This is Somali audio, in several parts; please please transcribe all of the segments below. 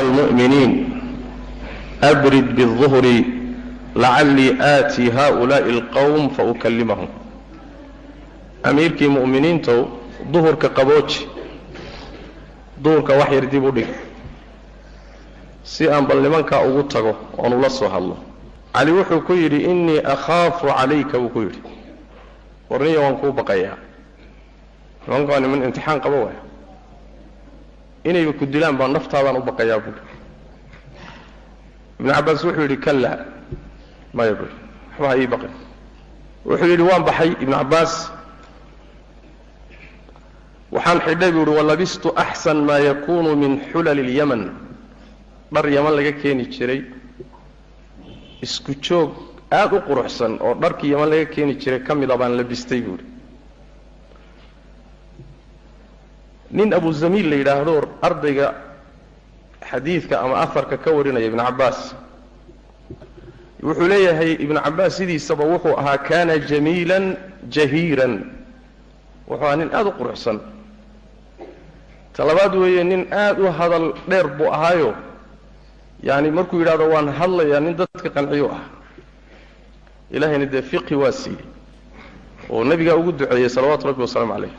almu'miniin abrid biالظuhri lacallii aatii haؤulaaءi اlqowm faukallimahum amiirkii mu'miniintow duhurka qabooji duhurka wax yar dib u dhig si aan bal nimankaa ugu tago oon ula soo hadlo cali wuxuu ku yidhi innii akhaafu calayka buu ku yidhi warniya waan kuu baqayaa nimanka waa niman imtixaan qaba waaya inayba ku dilaan baa naftaadaan u baqayaa buui ibnu cabbaas wuxuu yidhi kallaa maya buui waxba ha ii baqin. Wuxuu yidhi waan baxay ibnu cabbaas waxaan xidhay buu yidhi walabistu axsan maa yakunu min xulali اlyaman dhar yaman laga keeni jiray. Isku joog aada u quruxsan oo dharkii yaman laga keeni jiray ka mida baan labistay buuhi nin abu zamiil la yidhaahdo ardayga xadiidka ama afarka ka warinaya ibnu cabbaas wuxuu leeyahay ibnu cabbaas sidiisaba wuxuu ahaa kana jamiilan jahiiran. Wuxuu ahaa nin aada u quruxsan. Talabaad weeye nin aada u hadal dheer buu ahaayo. Yani markuu yidhahdo waan hadlayaa nin dadka qanciyo ah. Ilahayna dee fiqhi waa siiyey. Oo nebigaa ugu duceeyey salawaatu rabbi wasalaamu calayh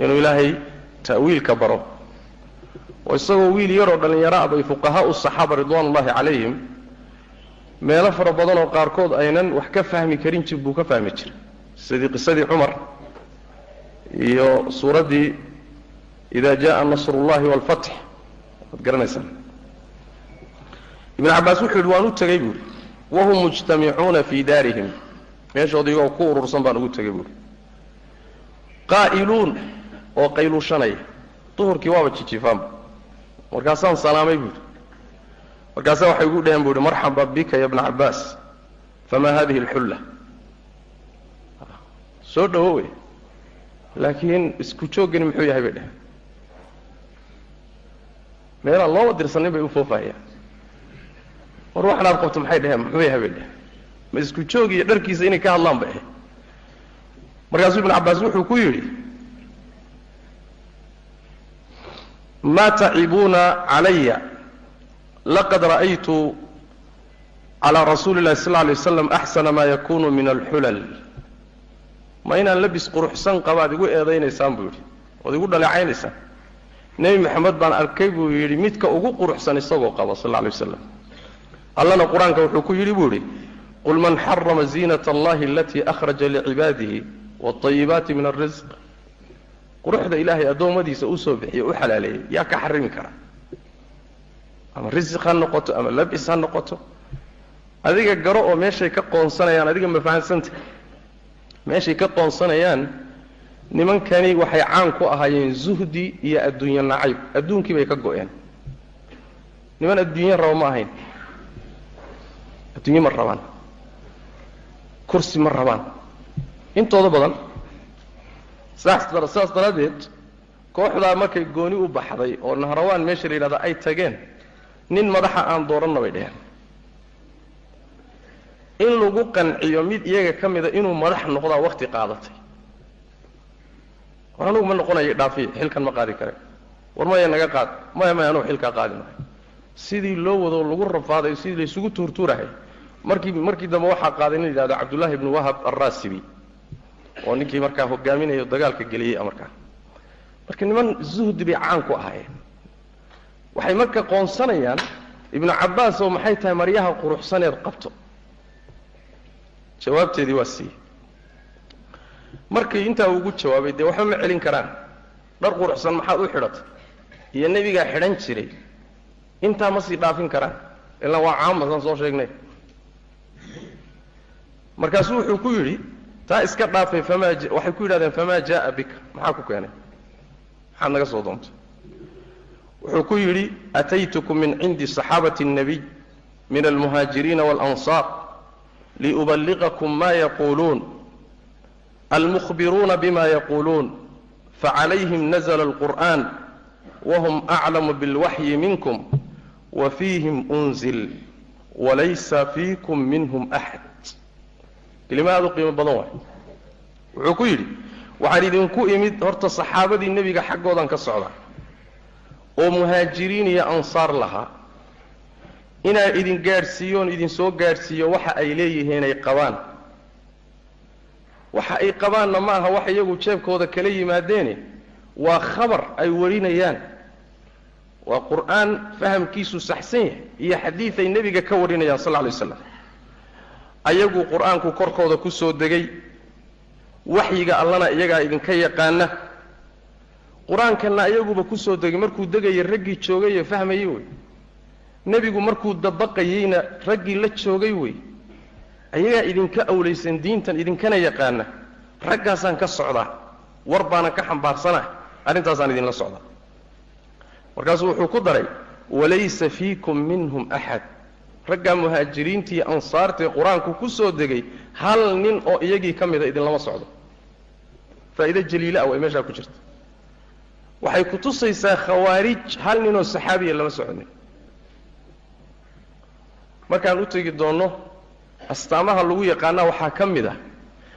inuu ilaahay ta'wiilka baro. Oo isagoo wiil yaroo dhallinyaro ah bay fuqahaau saxaaba ridwaanullahi calayhim. Meelo fara badan oo qaarkood aynan wax ka fahmi karin jir buu ka fahmi jiray. Sidii qisadii cumar iyo suuraddii ida jaءa nasrullahi wاlfatx waad garanaysaan ibn cabbaas wuxuu yidhi waan u tegey buuhi wahum mujtamicuuna fii daarihim. Meeshooda iyagoo ku urursan baan ugu tegey buuhi qaa'iluun oo qayluushanaya duhurkii waaba jijifaanba markaasaan salaamay buuhi markaasaa waxay ugu dhaheen bu uhi marxaba bika ya bna cabbaas. Famaa hadihi اlxulla soo dhowo wey. Laakiin isku jooggani muxuu yahay bay dheheen meelaan looba dirsanin bay u foofahayaan. War waxan aad qabto maxay dheheen muxuu yahay bay dheheen ma isku joog dharkiisa inay ka hadlaan bay ahayd. Markaasuu ibnu cabbaas wuxuu ku yidhi ma tacibuuna calaya laqad ra'aytu calaa rasuuli illahi sal alay waslam axsana maa yakunu min alxulal. Ma inaan labis quruxsan qabaad igu eedaynaysaan buu yidhi ood igu dhaleecaynaysaa. Nebi maxamed baan arkay buu yidhi midka ugu quruxsan isagoo qaba sal alay wasalam allana qur'aanka wuxuu ku yidhi buu yidhi qul man xarama ziinat allahi alatii akhraja licibaadihi waayibaati min alrisq quruxda ilaahay addoommadiisa u soo bixiye u xalaaleeyey yaa ka xarimi kara. Ama risiq ha noqoto ama labis ha noqoto. Adiga garo oo meeshay ka qoonsanayaan adiga ma fahansanta meeshay ka qoonsanayaan nimankani waxay caan ku ahaayeen zuhdi iyo adduunye nacayb. Adduunkii bay ka go-een. Niman adduunye raba ma ahayn. Adduunye ma rabaan. Kursi ma rabaan. Intooda badan saas daraaddeed kooxdaa markay gooni u baxday oo nahrawaan meesha la yidhahda ay tageen nin madaxa aan dooranna bay dheheen in lagu qanciyo mid iyaga ka mida inuu madax noqdaa wakti qaadatay. War anugu ma noqonayo dhaafiya xilkan ma qaadi kare war maya naga qaad maya maya anugu xilkaa qaadi maayo sidii loo wado lagu rafaaday sidii laysugu tuurtuurahay markii markii dambe waxaa qaaday nin la yidhahdo cabdullaahi ibnu wahab alraasibi oo ninkii markaa hogaaminayo dagaalka geliyey markaa marka niman zuhdi bay caan ku ahaayeen. Waxay marka qoonsanayaan ibnu cabbaas oo maxay tahay maryaha quruxsaneed qabto. Jawaabteedii waa siiyey markii intaa ugu jawaabay dee waxba ma celin karaan. Dhar quruxsan maxaad u xidhatay iyo nebigaa xidhan jiray. Intaa ma sii dhaafin karaan. Ilaa waa caama saan soo sheegnay. Markaasuu wuxuu ku yidhi taa iska dhaafay famaa waxay ku yidhahdeen famaa jaaa bika maxaa ku keenay maxaad naga soo doontay wuxuu ku yidhi ataytukum min cindi صaxaabati الnabiy min almuhaajiriina wاlanصaar liubaligakum ma yaquuluun almukhbiruuna bima yaquuluun facalayhim nazla اlqur'an whm aclamu biاlwaxyi minkum wafiihim unzil walaysa fiikum minhum axad kelima aad u qiimo badan waay. Wuxuu ku yidhi waxaan idinku imid horta saxaabadii nebiga xaggoodan ka socda. Oo muhaajiriin iyo ansaar lahaa. Inaa idin gaadhsiiyoon idin soo gaadhsiiyo waxa ay leeyihiin ay qabaan. Waxa ay qabaanna ma aha wax iyagu jeebkooda kala yimaadeene waa khabar ay warinayaan. Waa qur'aan fahamkiisu saxsan yahay iyo xadiid ay nebiga ka warinayaan sal lla alay slam ayagu qur'aanku korkooda ku soo degay. Waxyiga allana iyagaa idinka yaqaana. Qur'aankanna ayaguba ku soo degay markuu degaya raggii joogay ee fahmayey wey. Nebigu markuu dabaqayeyna raggii la joogay wey. Ayagaa idinka awlaysan diintan idinkana yaqaana. Raggaasaan ka socdaa. War baanan ka xambaarsanah arrintaasaan idinla socdaa. Markaasuu wuxuu ku daray walaysa fiikum minhum axad raggaa muhaajiriintii ansaartae qur'aanku ku soo degay hal nin oo iyagii ka mida idinlama socdo. Faa'iide jaliila ah way meeshaa ku jirta. Waxay ku tusaysaa khawaarij hal ninoo saxaabiya lama soconin markaan u tegi doonno astaamaha lagu yaqaanaa waxaa ka mid ah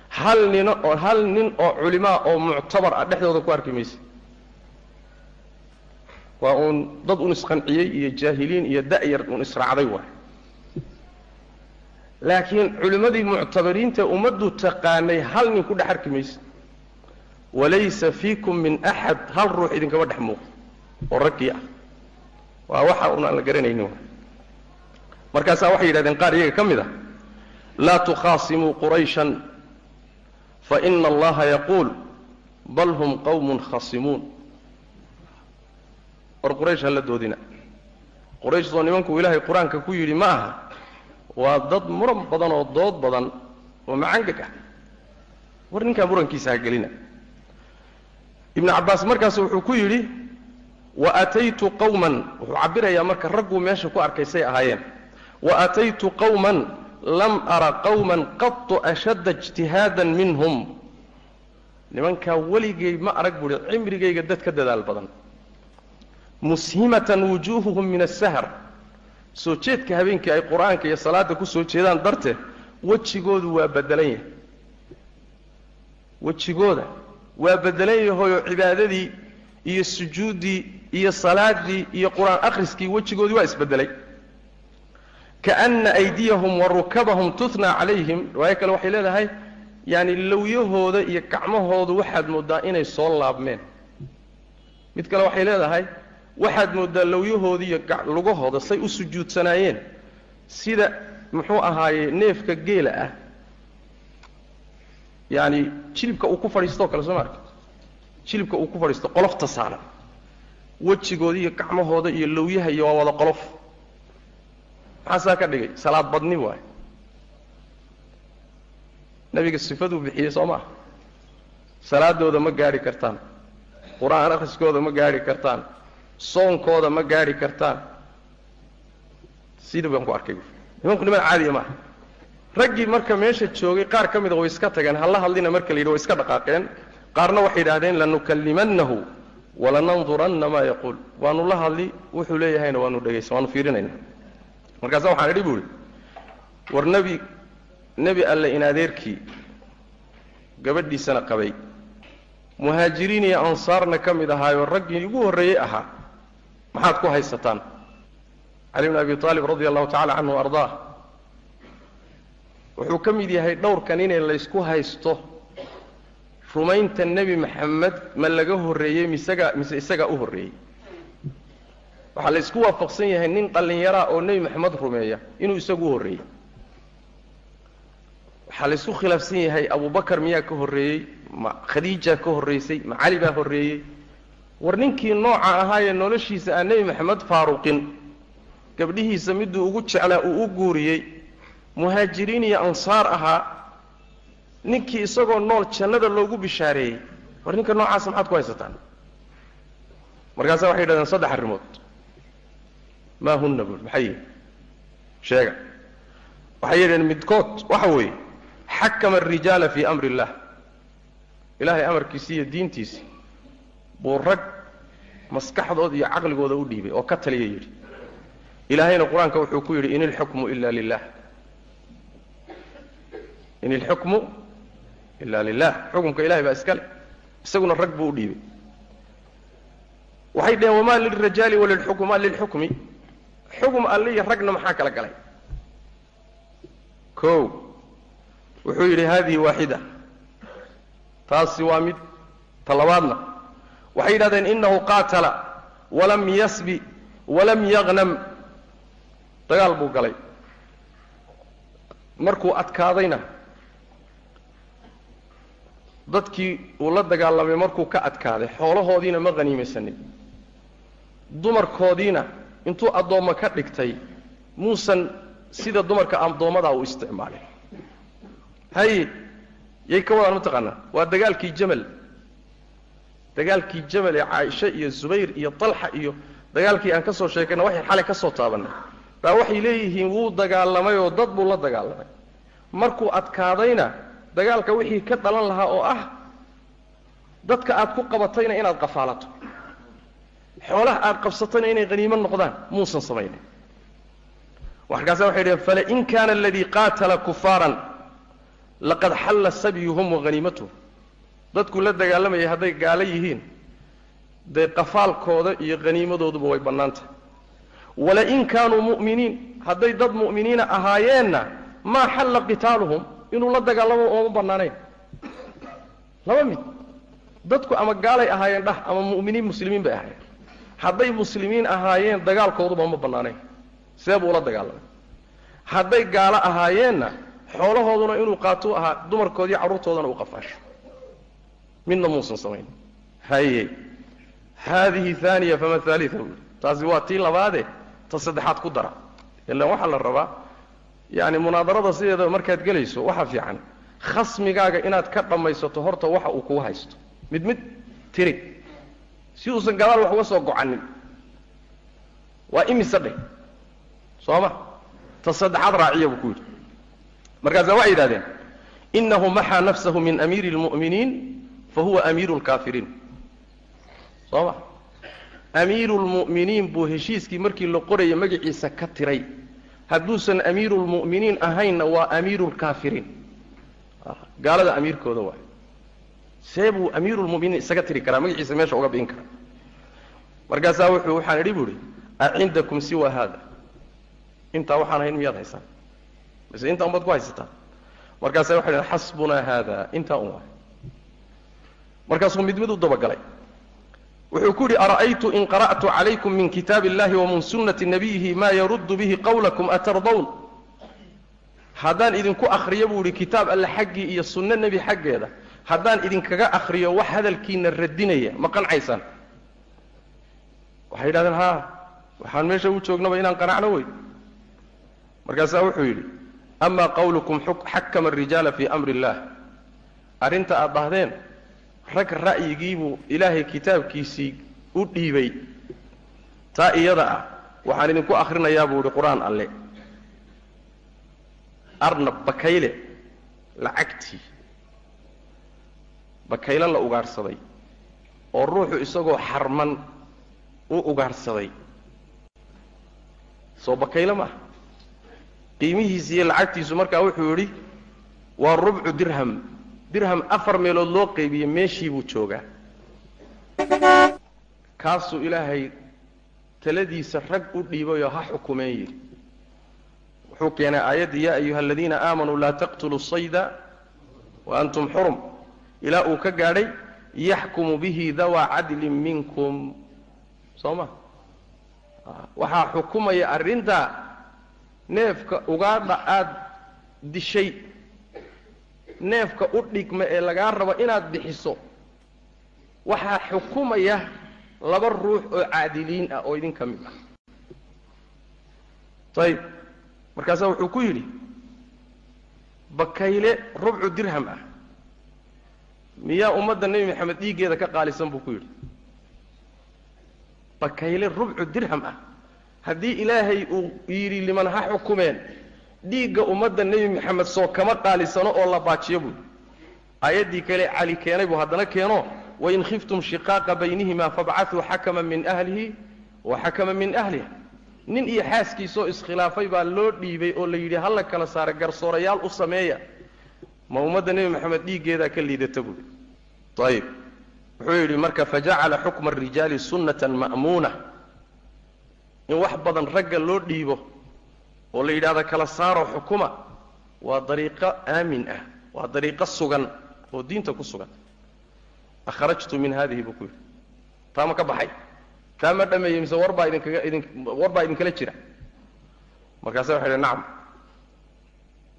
hal nin oo hal nin oo culimaa oo muctabar ah dhexdooda ku arki maysa. Waa uun dad un isqanciyey iyo jaahiliin iyo da'yar un israacday waay laakiin culimmadii muctabariinta ummaddu taqaanay hal nin ku dhex arki maysa. Walaysa fiikum min axad hal ruux idinkama dhex muuqdo oo raggii ah. Waa waxa un aan la garanaynin. Markaasaa waxay yidhahdeen qaar iyaga ka mid ah laa tukhaasimuu qurayshan faina allaha yaquul bal hum qawmun khasimuun. War quraysh hala doodina. Qurayshsoo nimankuu ilaahay qur'aanka ku yidhi ma aha waa dad muran badan oo dood badan oo macangag ah. War ninkaa murankiisa ha gelina. Ibnu cabbaas markaas wuxuu ku yidhi wa ataytu qawman wuxuu cabbirayaa marka ragguu meesha ku arkay say ahaayeen. Wa ataytu qawman lam ara qawman qatu ashadda ijtihaadan minhum. Nimankaa weligay ma arag buuhi cimrigayga dad ka dadaal badan. Mushimatan wujuuhuhum min asahar soo jeedka habeenkii ay qur'aanka iyo salaadda ku soo jeedaan darteed wejigoodu waa bedelan yahay. Wejigooda waa bedelan yahayoo cibaadadii iyo sujuuddii iyo salaaddii iyo qur'aan akhriskii wejigoodii waa isbedelay kaana aydiyahum wa rukabahum tuthnaa calayhim riwaayo kale waxay leedahay yaani lowyahooda iyo gacmahoodu waxaad mooddaa inay soo laabmeen. Mid kale waxay leedahay waxaad mooddaa lowyahoodii iyo lugahooda say u sujuudsanaayeen. Sida muxuu ahaaye neefka geela ah. Yaani jilibka uu ku fadhiistoo kale soo maarka jilibka uu ku fadhiisto qolofta saaran wejigooda iyo gacmahooda iyo lowyaha iyo waa wada qolof. Maxaa saa ka dhigay? Salaad badni waay. Nebiga sifaduu bixiyey soo maaha salaadooda ma gaadhi kartaan. Qur'aan akhriskooda ma gaadhi kartaan soonkooda ma gaadhi kartaan. Sida baan ku arkay. Nimanku niman caadiya maaha raggii marka meesha joogay qaar ka mida way iska tageen. Halla hadlina marka la yidhi way iska dhaqaaqeen. Qaarna waxay yidhahdeen lanukallimannahu walananduranna maa yaquul. Waanu la hadli wuxuu leeyahayna waanu dhegaysan waanu fiirinayna. Markaasa waxaan idhi bu ihi war nebi nebi alle in gabadhiisana qabay. Muhaajiriin iyo ansaarna ka mid ahaayoo raggii ugu horreeyey ahaa maxaad ku haysataan? Cali bn abi aalib radi allahu tacala canhu ardaah. Wuxuu ka mid yahay dhowrkan inay laysku haysto rumaynta nebi maxamed ma laga horreeyey misaga mise isagaa u horreeyey. Waxaa la ysku waafaqsan yahay nin dhallinyaraa oo nebi maxamed rumeeya inuu isagu u horreeyey. Waxaa la ysku khilaafsan yahay abubakar miyaa ka horreeyey ma khadiijaa ka horraysay ma cali baa horreeyey war ninkii nooca ahaayee noloshiisa aan nebi maxamed faaruqin gabdhihiisa miduu ugu jeclaa uu u guuriyey muhaajiriin iyo ansaar ahaa ninkii isagoo nool jannada loogu bishaareeyey. War ninka noocaasa maxaad ku haysataan? Markaasa waxay yidhahdeen saddex arrimood. Maa hunna buul maxay? Yihin sheega. Waxay yidhahdeen midkood waxa weeye xakama arijaala fii amri illah ilaahay amarkiisii iyo diintiisii buu rag maskaxdooda iyo caqligooda u dhiibay oo ka taliya yidhi. Ilaahayna qur'aanka wuxuu ku yidhi in ilxukmu ila lilah in ilxukmu ila lilah xukumka ilahay baa iskale isaguna rag buu u dhiibay. Waxay dhaheen wamaa lilrajaali walilxukma lilxukmi xukm alle ragna maxaa kala galay? O wuxuu yidhi hadihi waaxida. Taasi waa mid ta labaadna waxay yidhahdeen inahu qaatala walam yasbi walam yaqnam dagaal buu galay. Markuu adkaadayna dadkii uu la dagaalamay markuu ka adkaaday xoolahoodiina ma haniimaysanin dumarkoodiina intuu addoommo ka dhigtay muusan sida dumarka addoommadaa uu isticmaalay. Haye yay ka wadaan mataqaanaa waa dagaalkii jamal dagaalkii jamal ee caaisha iyo zubayr iyo talxa iyo dagaalkii aan ka soo sheekayna waxay xalay ka soo taabannay. Baa waxay leeyihiin wuu dagaalamay oo dad buu la dagaalamay. Markuu adkaadayna dagaalka wixii ka dhalan lahaa oo ah dadka aad ku qabatayna inaad qafaalato. Xoolaha aad qabsatayna inay haniimo noqdaan muusan samaynin. Markaasa waxay dhaheen falain kaana aladii qaatala kufaaran laqad xalla sabyuhum wahaniimatuhum dadkuu la dagaalamayay hadday gaalo yihiin dee qafaalkooda iyo haniimadooduba way bannaan tahay walain kaanuu mu'miniin hadday dad mu'miniina ahaayeenna maa xalla qitaaluhum inuu la dagaalamo ooma bannaanayn. Laba mid dadku ama gaalay ahaayeen dhah ama mu'miniin muslimiin bay ahaayeen. Hadday muslimiin ahaayeen dagaalkooduba ma bannaanayn. See buu la dagaalamay. Hadday gaalo ahaayeenna xoolahooduna inuu qaatuu ahaa dumarkoodii carruurtoodana uu qafaasho midna muusan samayn haye haadihi aaniya fama buui taasi waa tii labaade ta saddexaad ku dara. Ilaan waxaa la rabaa yani munaadarada sideedaba markaad gelayso waxaa fiican. Khasmigaaga inaad ka dhammaysato horta waxa uu kugu haysto. Mid mid tiri. Si uusan gadaal wax uga soo gocanin waa imise dheh soo ma? Ta saddexaad raaciya buu ku yidhi. Markaasaa waxay yidhahdeen inahu maxaa nafsahu min amiiri اlmu'miniin fahuwa amiiru اlkaafiriin soo ma amiiru lmu'miniin buu heshiiskii markii la qoraya magaciisa ka tiray hadduusan amiiru lmu'miniin ahaynna waa amiiru lkaafiriin gaalada amiirkooda waay see buu amiiru lmuminiin isaga tiri karaa magaciisa meesha uga bi'in karaa markaasaa wuxuu waxaan idhi bu idhi acindakum siwa haada intaa waxaan ahayn miyaad haysaan mise intaa unbaad ku haysataa markaasa waxay dhaheen xasbunaa haada intaa un waay markaasuu mid mid u dabagalay wuxuu ku yidhi ara'aytu in qara'tu calaykum min kitaabi illahi wa min sunnati nabiyihi maa yaruddu bihi qawlakum atardawn? Haddaan idinku akhriyo buu idhi kitaab alle xaggii iyo sunno nebi xaggeeda haddaan idinkaga akhriyo wax hadalkiina radinaya ma qanciysaan waxay yidhahdeen haa waxaan meesha u joognaba inaan qanacno wey. Markaasaa wuxuu yidhi amaa qawlukum xakama arijaala fii amri illaah arrinta aad dhahdeen rag ra'yigiibuu ilaahay kitaabkiisii u dhiibay. Taa iyada ah waxaan idinku akhrinayaa buu idhi qur'aan alle. Arnab bakayle lacagtii. Bakayle la ugaadhsaday oo ruuxu isagoo xarman u ugaadhsaday soo bakayle maaha qiimihiisi iyo lacagtiisu markaa wuxuu yidhi waa rubcu dirham dirham afar meelood loo qaybiye meeshii buu joogaa. Kaasuu ilaahay taladiisa rag u dhiibayoo ha xukumeen yidhi wuxuu keenay aayaddii yaa ayuha aladiina aamanuu laa taqtuluu sayda wa antum xurum ilaa uu ka gaadhay yaxkumu bihi dawaa cadlin minkum. Soo ma? Waxaa xukumaya arrintaa neefka ugaadha aada dishay neefka u dhigma ee lagaa rabo inaad bixiso waxaa xukumaya laba ruux oo caadiliin ah oo idin ka mid ah. Ayib markaasaa wuxuu ku yidhi bakayle rubcu dirham ah. Miyaa ummadda nebi maxamed dhiiggeeda ka qaalisan buu ku yidhi. Bakayle rubcu dirham ah. Haddii ilaahay uu yidhi liman ha xukumeen dhiigga ummadda nebi maxamed soo kama qaalisano oo la baajiyo buui aayaddii kale cali keenay buu haddana keeno wain khiftum shiqaaqa baynihima fabcatuu xakama min ahlihi wa xakama min ahliha. Nin iyo xaaskiisoo iskhilaafay baa loo dhiibay oo la yidhi hala kala saara garsoorayaal u sameeya. Ma ummadda nebi maxamed dhiiggeedaa ka liidata buui ayib wuxuu yidhi marka fajacala xukma arijaali sunnatan ma'muuna. In wax badan ragga loo dhiibo oo la yidhahdo kala saaro xukuma waa dariiqo aamin ah waa dariiqo sugan oo diinta ku sugan. Akhrajtu min hadihi buu ku yidhi. Taa ma ka baxay? Taa ma dhameeyey mise warbaa idinkaga idin war baa idinkala jira? Markaasa waxay idhi nacam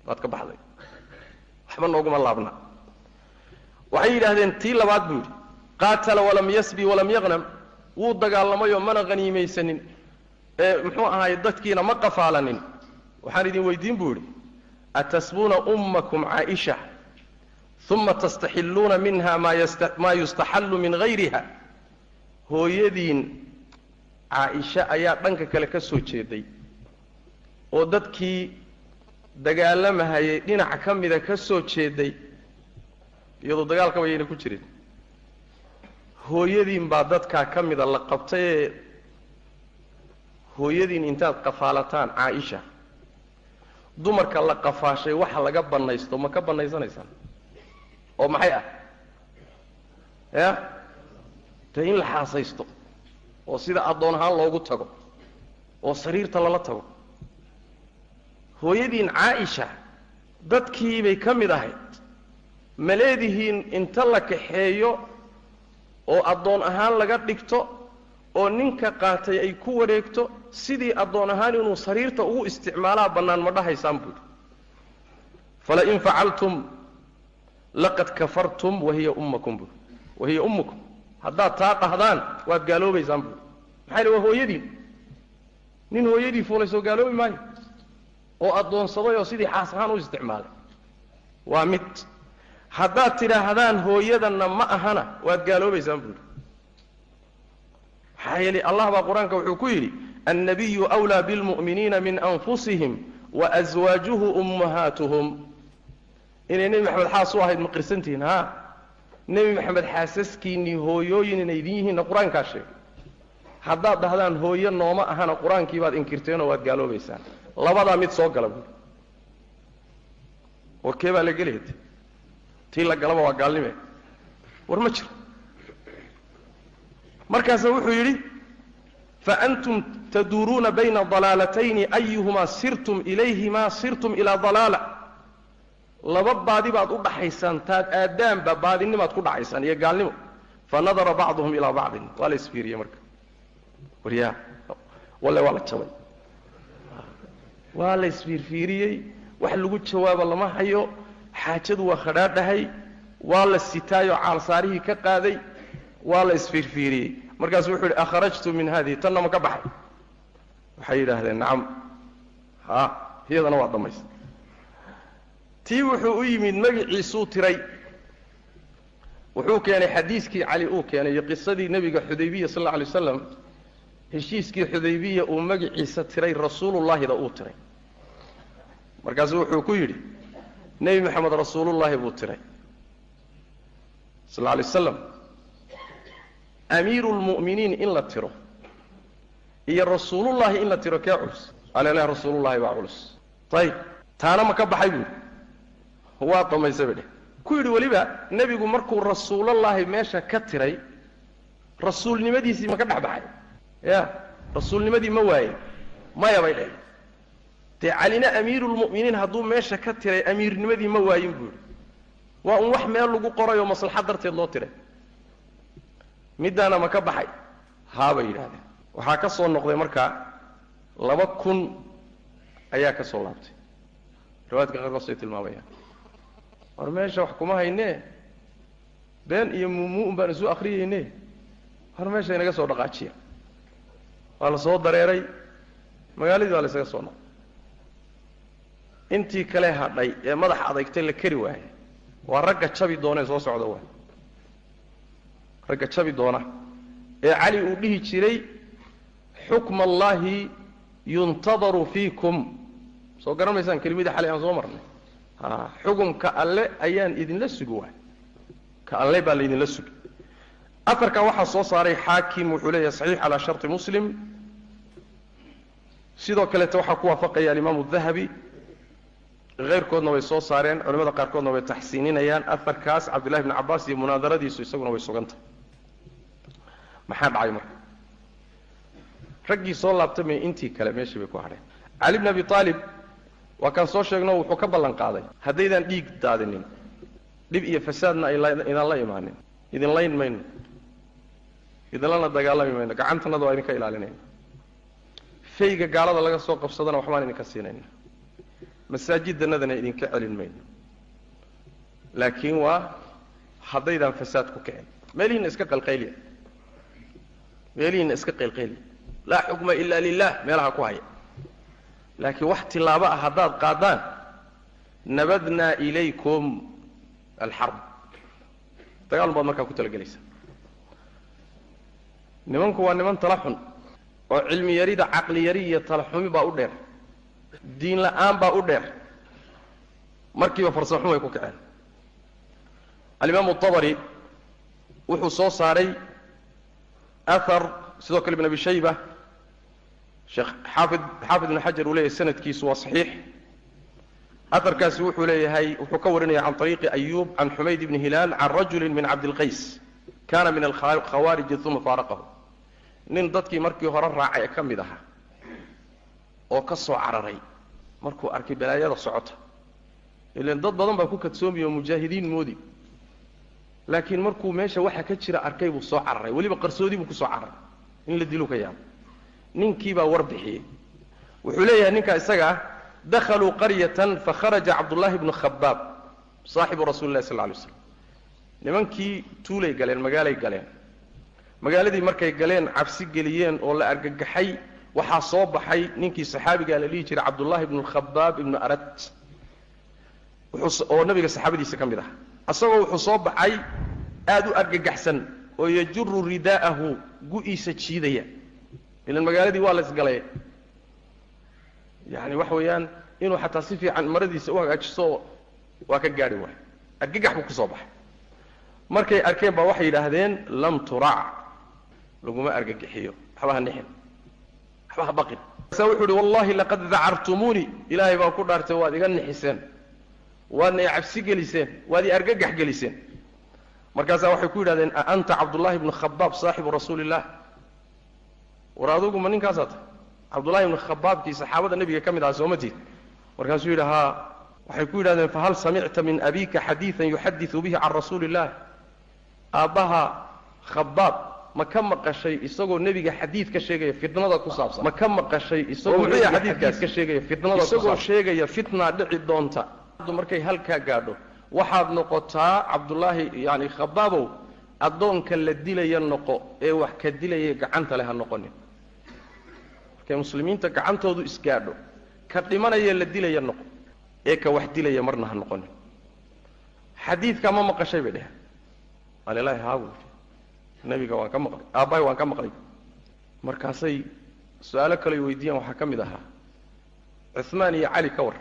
waad ka baxday. Waxba nooguma laabna. Waxay yidhaahdeen tii labaad buu yidhi. Qaatala walam yasbi walam yaqnam. Wuu dagaalamayoo mana haniimaysanin ee muxuu ahaay dadkiina ma qafaalanin waxaan idin weydiin buu yidhi atasbuuna ummakum caaisha? Uma tastaxilluuna minha maa yustaxallu min hayriha hooyadiin caaisha ayaa dhanka kale ka soo jeeday oo dadkii dagaalamahayay dhinaca ka mida ka soo jeeday iyadoo dagaalkaba yayna ku jirin. Hooyadiin baa dadkaa ka mida la qabtay ee hooyadiin intaad qafaalataan caaisha dumarka la qafaashay waxa laga bannaysto ma ka bannaysanaysaan? Oo maxay ah? Ya? Dee in la xaasaysto oo sida addoon ahaan loogu tago oo sariirta lala tago. Hooyadiin caaisha dadkiibay ka mid ahayd. Ma leedihiin inta la kaxeeyo oo addoon ahaan laga dhigto oo ninka qaatay ay ku wareegto sidii addoon ahaan inuu sariirta ugu isticmaalaa bannaan ma dhahaysaan buuhi falain facaltum laqad kafartum wahiya ummakum buui wahiya ummukum. Haddaad taa dhahdaan waad gaaloobaysaan buui maxaa waa hooyadiin nin hooyadii fuulay soo gaaloobi maayo. Oo addoonsaday oo sidii xaas ahaan u isticmaalay. Waa mid. Haddaad tidhaahdaan hooyadanna ma ahana waad gaaloobaysaan buuhi maxaa yeelay allah baa qur'aanka wuxuu ku yidhi annabiyu wlaa bilmu'miniina min anfusihim waaswaajuhu ummahaatuhum inay nebi maxamed xaas u ahayd ma qirsantihiin ha nebi maxamed xaasaskiinnii hooyooyin inay idin yihiinna qur'aankaa sheegay haddaad dhahdaan hooyo nooma ahana qur'aankii baad inkirteenoo waad gaaloobaysaan labadaa mid soo gala buui oo kee baa la gelaya tii la galaba waa gaalnime war ma jiro markaasa wuxuu yidhi faantum taduuruuna bayna dalaalatayni ayuhumaa sirtum ilayhimaa sirtum ilaa dalaala laba baadi baad u dhaxaysaan taad aadaanba baadinimaad ku dhacaysaan iyo gaalnimo fanadara bacduhum ilaa bacdin waa la isfiiriyey marka waryaa walle waa la jabay waa la isfiirfiiriyey wax lagu jawaabo lama hayo xaajadu waa khadhaadhahay waa la sitaayoo caalsaarihii ka qaaday waa la isfiirfiiriyey markaasu wuxuu yidhi akhrajtu min hadihi tanna ma ka baxay? Waxay yidhaahdeen nacam ha iyadana waa dhammaysta tii wuxuu u yimid magiciisuu tiray. Wuxuu keenay xadiiskii cali uu keenay iyo qisadii nebiga xudaybiya sal alla alay waslam heshiiskii xudaybiya uu magiciisa tiray rasuulullaahida uu tiray. Markaasu wuxuu ku yidhi nebi maxamed rasuulullaahi buu tiray sal alla alay waslam amiiru lmu'miniin in la tiro. Iyo rasuulullaahi in la tiro kee culus? Alele rasuulullahi baa culus. Ayib taana ma ka baxay buuhi waa dhammaysa bay dheh ku yidhi weliba nebigu markuu rasuulullaahi meesha ka tiray rasuulnimadiisii ma ka dhex baxay. Ya rasuulnimadii ma waaye maya bay dheh dee calina amiirulmu'miniin hadduu meesha ka tiray amiirnimadii ma waayin buu yidhi. Waa un wax meel lagu qorayoo maslaxad darteed loo tiray middaana ma ka baxay? Haabay yidhahdeen waxaa ka soo noqday markaa laba kun ayaa ka soo laabtay. Riwaayadka qaarkoosay tilmaamayaan war meesha wax kuma haynee been iyo muumuun baan isu akriyayne war meesha inaga soo dhaqaajiya. Waa la soo dareeray. Magaaladii waa la ysaga soo noqday. Intii kale hadhay ee madaxa adagtay la keri waayay waa ragga jabi doonee soo socda waay ragga jabi doona. Ee cali uu dhihi jiray xukma allaahi yuntadaru fiikum. Soo garan maysaan xalay aan soo marnay. Xukumka alle ayaan idinla sugi waay. Ka alle baa laydinla sugi. Aarkan waxaa soo saaray xaakim wuxuu leeyahay saxiix calaa sharti muslim. Sidoo kaleete waxaa ku waafaqaya alimaamu dahabi. Keyrkoodna way soo saareen culamada qaarkoodna way taxsiininayaan. Aarkaas cabdullahi bni cabbaas iyo munaadaradiisu isaguna way sugantahay maxaa dhacay marka? Raggii soo laabtamay intii kale meeshii bay ku hadheen. Cali bn abi aalib waa kaan soo sheegno wuxuu ka ballan qaaday. Haddaydaan dhiig daadinin dhib iyo fasaadna aydaan la imaanin. Idin layn mayno. Idinlana dagaalami mayno. Gacantanada waa idinka ilaalinayna fayga gaalada laga soo qabsadana waxbaan idinka siinayna masaajidanadana idinka celin mayno. Laakiin waa haddaydaan fasaad ku kicin. Meelihiinna iska qalqayliya meelihiinna iska qaylqayliya laa xukma ila lilah meelaha ku haya. Laakiin wax tilaabo ah haddaad qaadaan nabadnaa ilaykum alxarb. Dagaalun baad markaa ku talagelaysa nimanku waa niman tala xun oo cilmi yarida caqli yari iyo tala xumi baa u dheer. Diin la'aan baa u dheer. Markiiba farsaxun way ku kaceen. Alimaamu abari wuxuu soo saaray ahar sidoo kale ibn abi shayba sheekh xaafid xaafid ibn xajar uu leeyahay sanadkiisu waa saxiix. Aharkaasi wuxuu leeyahay wuxuu ka warinaya can طariiqi ayub can xumayd ibni hilaal can rajuli min cabdilqays kana min alkhawaariji uma faaraqahu. Nin dadkii markii hore raacay ka mid ahaa oo ka soo cararay markuu arkay balaayada socota. Ilan dad badan baa ku kadsoomiya oo mujaahidiin moodi laakiin markuu meesha waxa ka jira arkay buu soo cararay weliba qarsoodi buu ku soo cararay in la dilu ka yaabo ninkiibaa war bixiyey. Wuxuu leeyahay ninkaa isaga ah dakhaluu qaryatan fakharaja cabdullaahi bnu khabaab saaxibu rasuli lahi sal alay slam nimankii tuulay galeen magaalay galeen. Magaaladii markay galeen cabsi geliyeen oo la argagaxay waxaa soo baxay ninkii saxaabigaa la dhihi jiray cabdullaahi ibnu khabaab ibnu arad. Oo nabiga saxaabadiisa ka mid ah asagoo wuxuu soo baxay aada u argagaxsan oo yajuru ridaa'ahu gu-iisa jiidaya. Ilan magaaladii waa la isgalay yani waxa weeyaan inuu xataa si fiican maradiisa u hagaajiso waa ka gaari waay. Argagax buu ku soo baxay. Markay arkeen baa waxay yidhaahdeen lam turac. Laguma argagixiyo. Waxba ha nixin. Waxba ha baqin. Wuxuu uhi wallahi laqad dacartumuunii ilaahay baa ku dhaartay waad iga nixiseen waadna cabsi geliseen waad i argagax geliseen. Markaasaa waxay ku yidhahdeen a anta cabdullahi bnu khabaab saaxibu rasuuli illah war adugu ma ninkaasaa tahay. Cabdullahi ibnu khabaabkii saxaabada nebiga ka mid aha sooma tiid markaasuu yidhi haa. Waxay ku yidhahdeen fahal samicta min abika xadiidan yuxadiu bihi can rasuuli illah aabbaha khabaab ma ka maqashay isagoo nebiga xadiid ka sheegaya fitnada ku saabsan? Ma ka maqashay isagoo nebiga xadiid ka sheegaya fitnada isagoo sheegaya fitnaa dhici doonta markay halkaa gaadho. Waxaad noqotaa cabdullaahi yani khabaabow addoonka la dilaya noqo ee wax ka dilaya gacanta leh ha noqonin. Markay muslimiinta gacantoodu isgaadho ka dhimanaya la dilaya noqo ee ka wax dilaya marna ha noqonin. Xadiidkaa ma maqashay bay dheheen alilaahi haabu nebiga waan ka maqlay aabbahay waan ka maqlay. Markaasay su'aalo kale weydiiyaan waxaa ka mid ahaa cuhmaan iyo cali ka war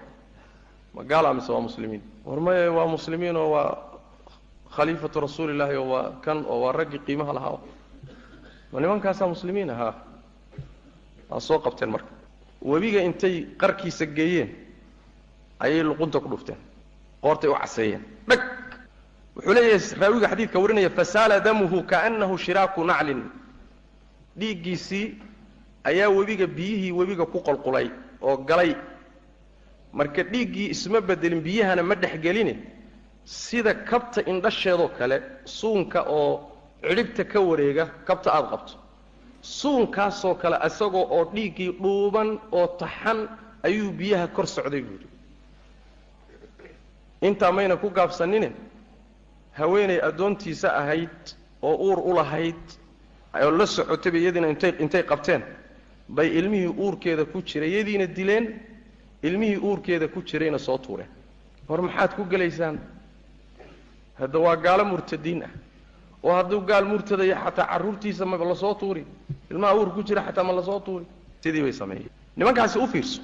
ma gaala mise waa muslimiin? War maye waa muslimiin oo waa khaliifatu rasuuli llahi oo waa kan oo waa raggii qiimaha lahaa. Ma nimankaasaa muslimiin ahaa waa soo qabteen marka. Webiga intay qarkiisa geeyeen ayay luqunta ku dhufteen. Qoortay u caseeyeen. Dhag! Wuxuu leeyahay raawiga xadiidka warinaya fasaala damuhu kaanahu shiraaku naclin. Dhiiggiisii ayaa webiga biyihii webiga ku qolqulay oo galay marka dhiiggii isma bedelin biyahana ma dhexgelini sida kabta indhasheedoo kale suunka oo cidhibta ka wareega kabta aada qabto. Suunkaasoo kale isagoo oo dhiiggii dhuuban oo taxan ayuu biyaha kor socday buuhi intaa mayna ku gaabsanine haweenay addoontiisa ahayd oo uur u lahayd oo la socotayba iyadiina intay intay qabteen. Bay ilmihii uurkeeda ku jiray iyadiina dileen ilmihii uurkeeda ku jirayna soo tuureen. Hor maxaad ku gelaysaan hadda waa gaalo murtadiin ah. Oo hadduu gaal murtadaya xataa carruurtiisa ma la soo tuuri ilmaha uur ku jira xataa ma la soo tuuri sidii bay sameeyeen. Nimankaasi u fiirso.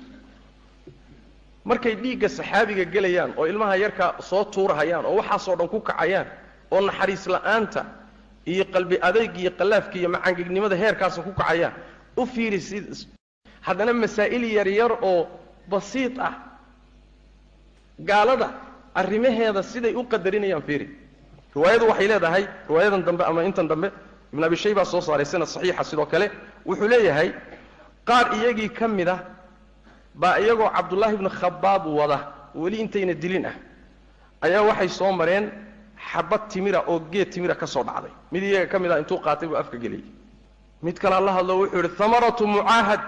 Markay dhiigga saxaabiga gelayaan oo ilmaha yarkaa soo tuurahayaan oo waxaasoo dhan ku kacayaan oo naxariis la'aanta iyo qalbi adayg iyo qallaafka iyo macangegnimada heerkaasa ku kacayaan u fiiri si haddana masaa'il yaryar oo basiid ah. Gaalada arrimaheeda siday u qadarinayaan fiiri. Riwaayadu waxay leedahay riwaayadan dambe ama intan dambe ibn abi shayba soo saaray sanad saxiixa sidoo kale wuxuu leeyahay qaar iyagii ka mid a baa iyagoo cabdullaahi ibnu khabaab wada weli intayna dilin ah ayaa waxay soo mareen xabad timira oo geed timira ka soo dhacday. Mid iyaga ka mid ah intuu qaatay buu afka geliyey. Mid kalea la hadlo wuxuu yidhi hamaratu mucaahad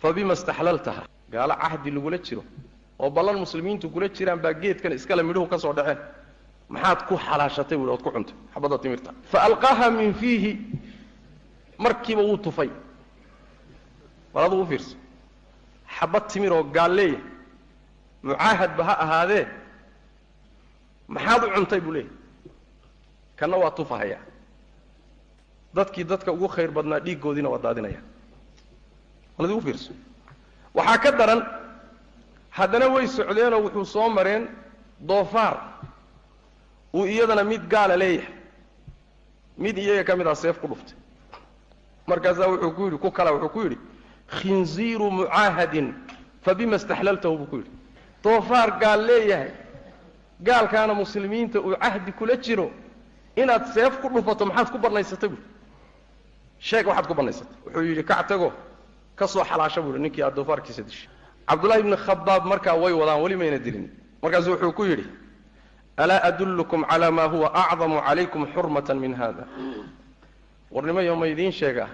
fa bima staxlaltaha gaalo cahdi lagula jiro oo ballan muslimiintu kula jiraan baa geedkan iskale midhuhu ka soo dhaceen. Maxaad ku xalaashatay buui ood ku cuntay. Xabadda timirta. Fa alqaaha min fiihi. Markiiba wuu tufay. Bal adugu u fiirso. Xabad timiroo gaalleeya mucaahadba ha ahaadee. Maxaad u cuntay buu leeyahy kanna waa tufahaya dadkii dadka ugu khayr badnaa dhiiggoodiina waa daadinaya. Bal adigu u fiirso waxaa ka daran haddana way socdeenoo wuxuu soo mareen doofaar. Uu iyadana mid gaala leeyahay. Mid iyaga ka mid ah seef ku dhuftay. Markaasaa wuxuu ku yidhi ku kala wuxuu ku yidhi khinziiru mucaahadin fa bima istaxlaltahu? Buu ku yidhi doofaar gaal leeyahay. Gaalkaana muslimiinta uu cahdi kula jiro. Inaad seef ku dhufato maxaad ku bannaysatay? Buui sheeg waxaad ku bannaysatay. Wuxuu yidhi kac tago ka soo xalaasha buuhi ninkii aad doofaarkiisa dishay. Cabdullahi ibni khabaab markaa way wadaan weli mayna dilin. Markaasu wuxuu ku yidhi alaa adullukum calaa maa huwa acdamu calaykum xurmatan min hada warnimayo ma idiin sheegaa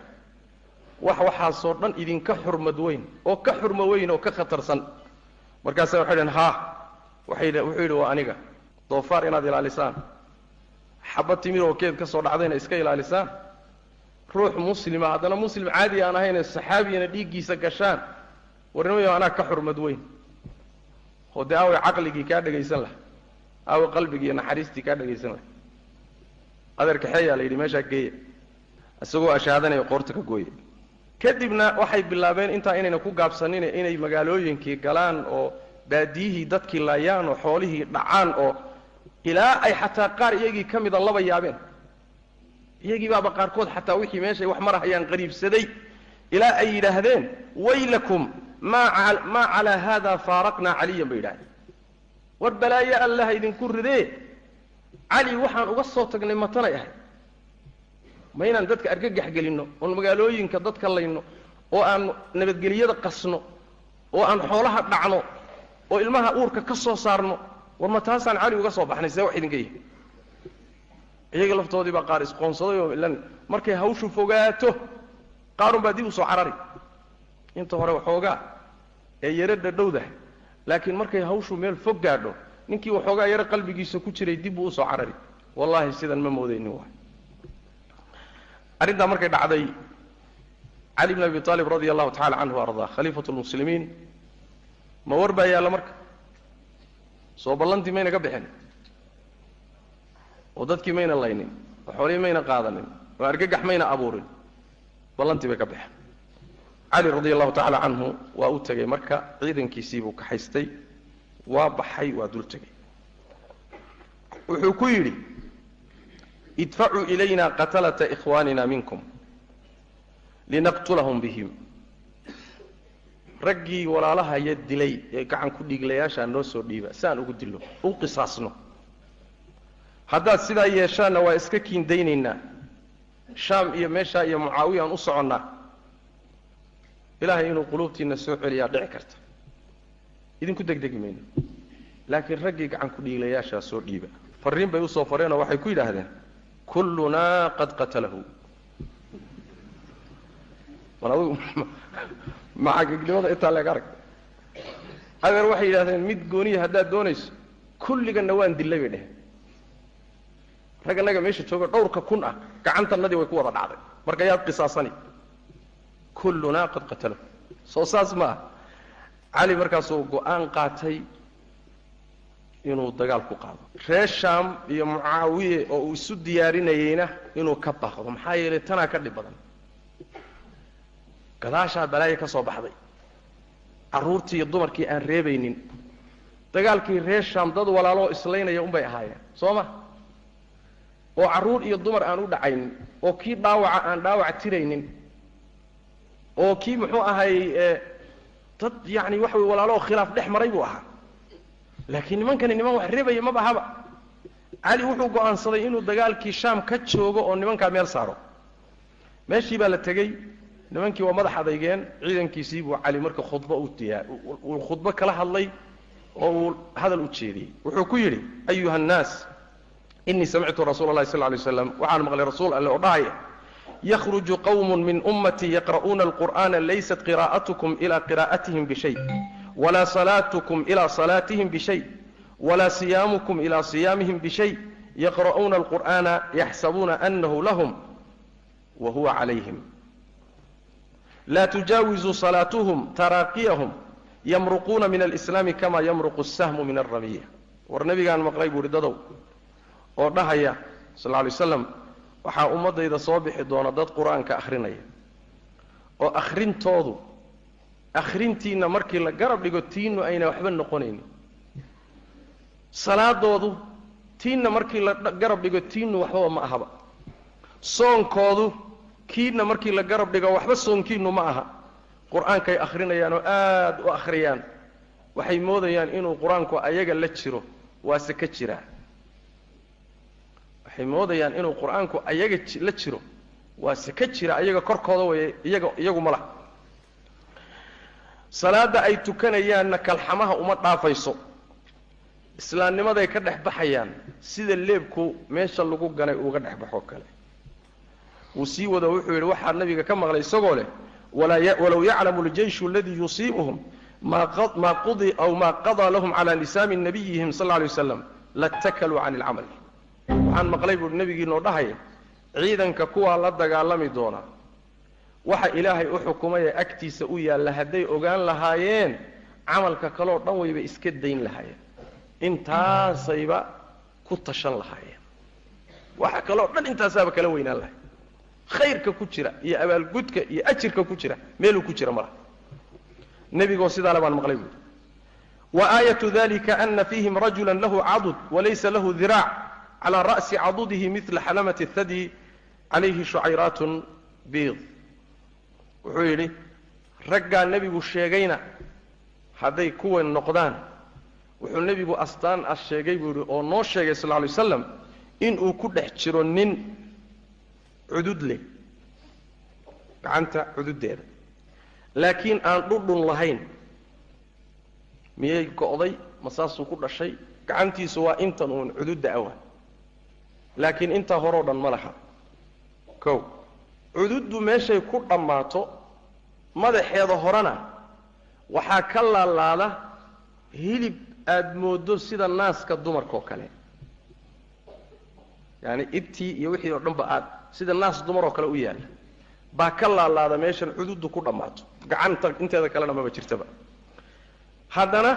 wax waxaasoo dhan idinka xurmad weyn oo ka xurmo weyn oo ka khatarsan. Markaasa waxay dhaheen haa. Waxay wuxuu yidhi waa aniga. Doofaar inaad ilaalisaan. Xabad timir oo keed ka soo dhacdayna iska ilaalisaan ruux muslima haddana muslim caadi aan ahayne saxaabiyana dhiiggiisa gashaan warnimayo anaa ka xurmad weyn. Oo dee aaway caqligii kaa dhegaysan laha aaway qalbigii naxariistii kaa dhegaysan laha adeer kaxeeyaa la yidhi meeshaa geeya. Isagoo ashaadanaya qoorta ka gooya. Kadibna waxay bilaabeen intaa inayna ku gaabsanin inay magaalooyinkii galaan oo baadiyihii dadkii laayaan oo xoolihii dhacaan oo ilaa ay xataa qaar iyagii ka mida laba yaabeen iyagii baaba qaarkood xataa wixii meeshay wax marahayaan qariibsaday ilaa ay yidhaahdeen waylakum maa calaa haada faaraqnaa caliyan bay yidhahdeen. War balaayo allaha idinku ridee? Cali waxaan uga soo tagnay matanay ahay. Ma inaan dadka argagax gelinno oon magaalooyinka dadka layno oo aan nabadgeliyada qasno oo aan xoolaha dhacno oo ilmaha uurka ka soo saarno war ma taasaan cali uga soo baxnay see wax idinka yihi iyaga laftoodii baa qaar isqoonsaday oo ilan markay hawshu fogaato qaarun baa dib u soo carari. Inta hore waxoogaa ee yaro dhadhowdah laakiin markay hawshu meel fog gaadho ninkii waxoogaa yaro qalbigiisa ku jiray dib buu u soo carari. Wallaahi sidan ma moodaynin waay. Arrintaa markay dhacday cali bn abi aalib radia allahu tacala canhu ardaa khaliifatu lmuslimiin. Ma war baa yaalla marka? Soo ballantii mayna bixin oo dadkii mayna laynin oo xoolihii mayna qaadanin oo argagax mayna abuurin ballantii bay ka baxeen. Cali radia allahu tacala canhu waa u tegey marka ciidankiisii buu kaxaystay waa baxay waa dul tegey. Wuxuu ku yidhi idfacuu ilayna qatalata ikhwaanina minkum linaqtulahum bihim. Raggii walaalahaya dilay ee gacan ku dhiiglayaashaa noo soo dhiiba si aan ugu dillo u qisaasno haddaad sidaa yeeshaanna waa iska kiindaynaynaa shaam iyo meeshaa iyo mucaawiya aan u soconnaa. Ilaahay inuu quluubtiinna soo celiyaa dhici karta. Idinku degdegi mayno. Laakiin raggii gacan ku dhiiglayaashaa soo dhiiba. Farriin bay u soo fareenoo waxay ku yidhaahdeen kullunaa qad qatalahu. Bal adugu macagegnimada intaa leeg arag adeer waxay yidhahdeen mid gooniya haddaad doonayso kulliganna waan dillay bay dheheen raggannaga meesha jooga dhowrka kun ah gacantannadii way ku wada dhacday. Marka yaad qisaasani. Kullunaa qad qatalahu soo saas ma ah cali markaasuu go'aan qaatay inuu dagaal ku qaado. Reer shaam iyo mucaawiye oo uu isu diyaarinayeyna inuu ka baaqdo. Maxaa yeelay tanaa ka dhib badan. Gadaashaa balaayo ka soo baxday. Carruurtii iyo dumarkii aan reebaynin. Dagaalkii reer shaam dad walaaloo islaynaya unbay ahaayeen. Soo ma oo carruur iyo dumar aan u dhacaynin oo kii dhaawaca aan dhaawac tiraynin oo kii muxuu ahay dad yacni waxa way walaaloo khilaaf dhex maray buu ahaa. Laakiin nimankani niman wax reebaya maba haba cali wuxuu go'aansaday inuu dagaalkii shaam ka joogo oo nimankaa meel saaro. Meeshii baa la tegey nimankii waa madax adeygeen ciidankiisii buu cali marka khudbo u diyaa uu khudbo kala hadlay oo uu hadal u jeediyey. Wuxuu ku yidhi ayuha annaas inii samictu rasuula allahi sal ly slam waxaan maqlay rasuul alle oo dhahaya yakhruju qawmun min ummatii yaqra'uuna alqur'ana laysat qiraa'atukum ila qiraa'atihim bishay walaa salaatukum ila salaatihim bishay walaa siyaamukum ila siyaamihim bishay yaqra'uuna alqur'ana yaxsabuuna anahu lahum wa huwa calayhim laa tujaawizu salaatuhum taraaqiyahum yamruquuna min alislaami kama yamruqu asahmu min alramiya war nabigaan maqlay buuhi dadow oo dhahaya sal lay slam waxaa ummaddayda soo bixi doona dad qur'aanka akhrinaya. Oo akhrintoodu akhrintiinna markii la garab dhigo tiinnu ayna waxba noqonaynin. Salaadoodu tiinna markii la garab dhigo tiinnu waxbaba ma ahaba. Soonkoodu kiinna markii la garab dhigo waxba soonkiinnu ma aha. Qur'aankay akhrinayaan oo aada u akhriyaan. Waxay moodayaan inuu qur'aanku ayaga la jiro waase ka jiraa waxay moodayaan inuu qur'aanku ayaga la jiro. Waase ka jira ayaga korkooda way iyaga iyagu ma laha. Salaadda ay tukanayaanna kalxamaha uma dhaafayso. Islaamnimaday ka dhex baxayaan. Sida leebku meesha lagu ganay uga dhex baxoo kale. Wuu sii wado wuxuu yidhi waxaa nabiga ka maqlay isagoo leh walow yaclamu ljeyshu aladii yusiibuhum maa qudi aw maa qadaa lahum cala lisaani nabiyihim sal lay waslam latakaluu can ilcamal waxaan maqlay buuhi nabigiinoo dhahaya ciidanka kuwaa la dagaalami doona waxa ilaahay u xukumay ee agtiisa u yaalla hadday ogaan lahaayeen camalka kaleo dhan wayba iska dayn lahaayeen. Intaasayba ku tashan lahaayeen. Waxa kaloo dhan intaasaaba kala weynaan lahay. Khayrka ku jira iyo abaalgudka iyo ajirka ku jira meeluu ku jira malaha nebigoo sidaale baan maqlay buui wa aayatu dalika ana fiihim rajula lahu cadud walaysa lahu diraac calى ra'si cadudihi mila xalamati اthadi calayhi shucayraatun biid wuxuu yidhi raggaa nebigu sheegayna hadday kuwan noqdaan wuxuu nebigu astaan ah sheegay buu yihi oo noo sheegay sal ly waslam inuu ku dhex jiro nin cudud leh gacanta cududdeeda laakiin aan dhudhun lahayn miyay go'day ma saasuu ku dhashay gacantiisu waa intan uun cududda awa laakiin intaa horeo dhan ma laha. Kow cududdu meeshay ku dhammaato madaxeeda horena waxaa ka laalaada hilib aada mooddo sida naaska dumarkaoo kale. Yaani ibtii iyo wixii oo dhanba aad sida naas dumar oo kale u yaalla baa ka laalaada meeshan cududdu ku dhammaato. Gacanta inteeda kalena maba jirtaba. Haddana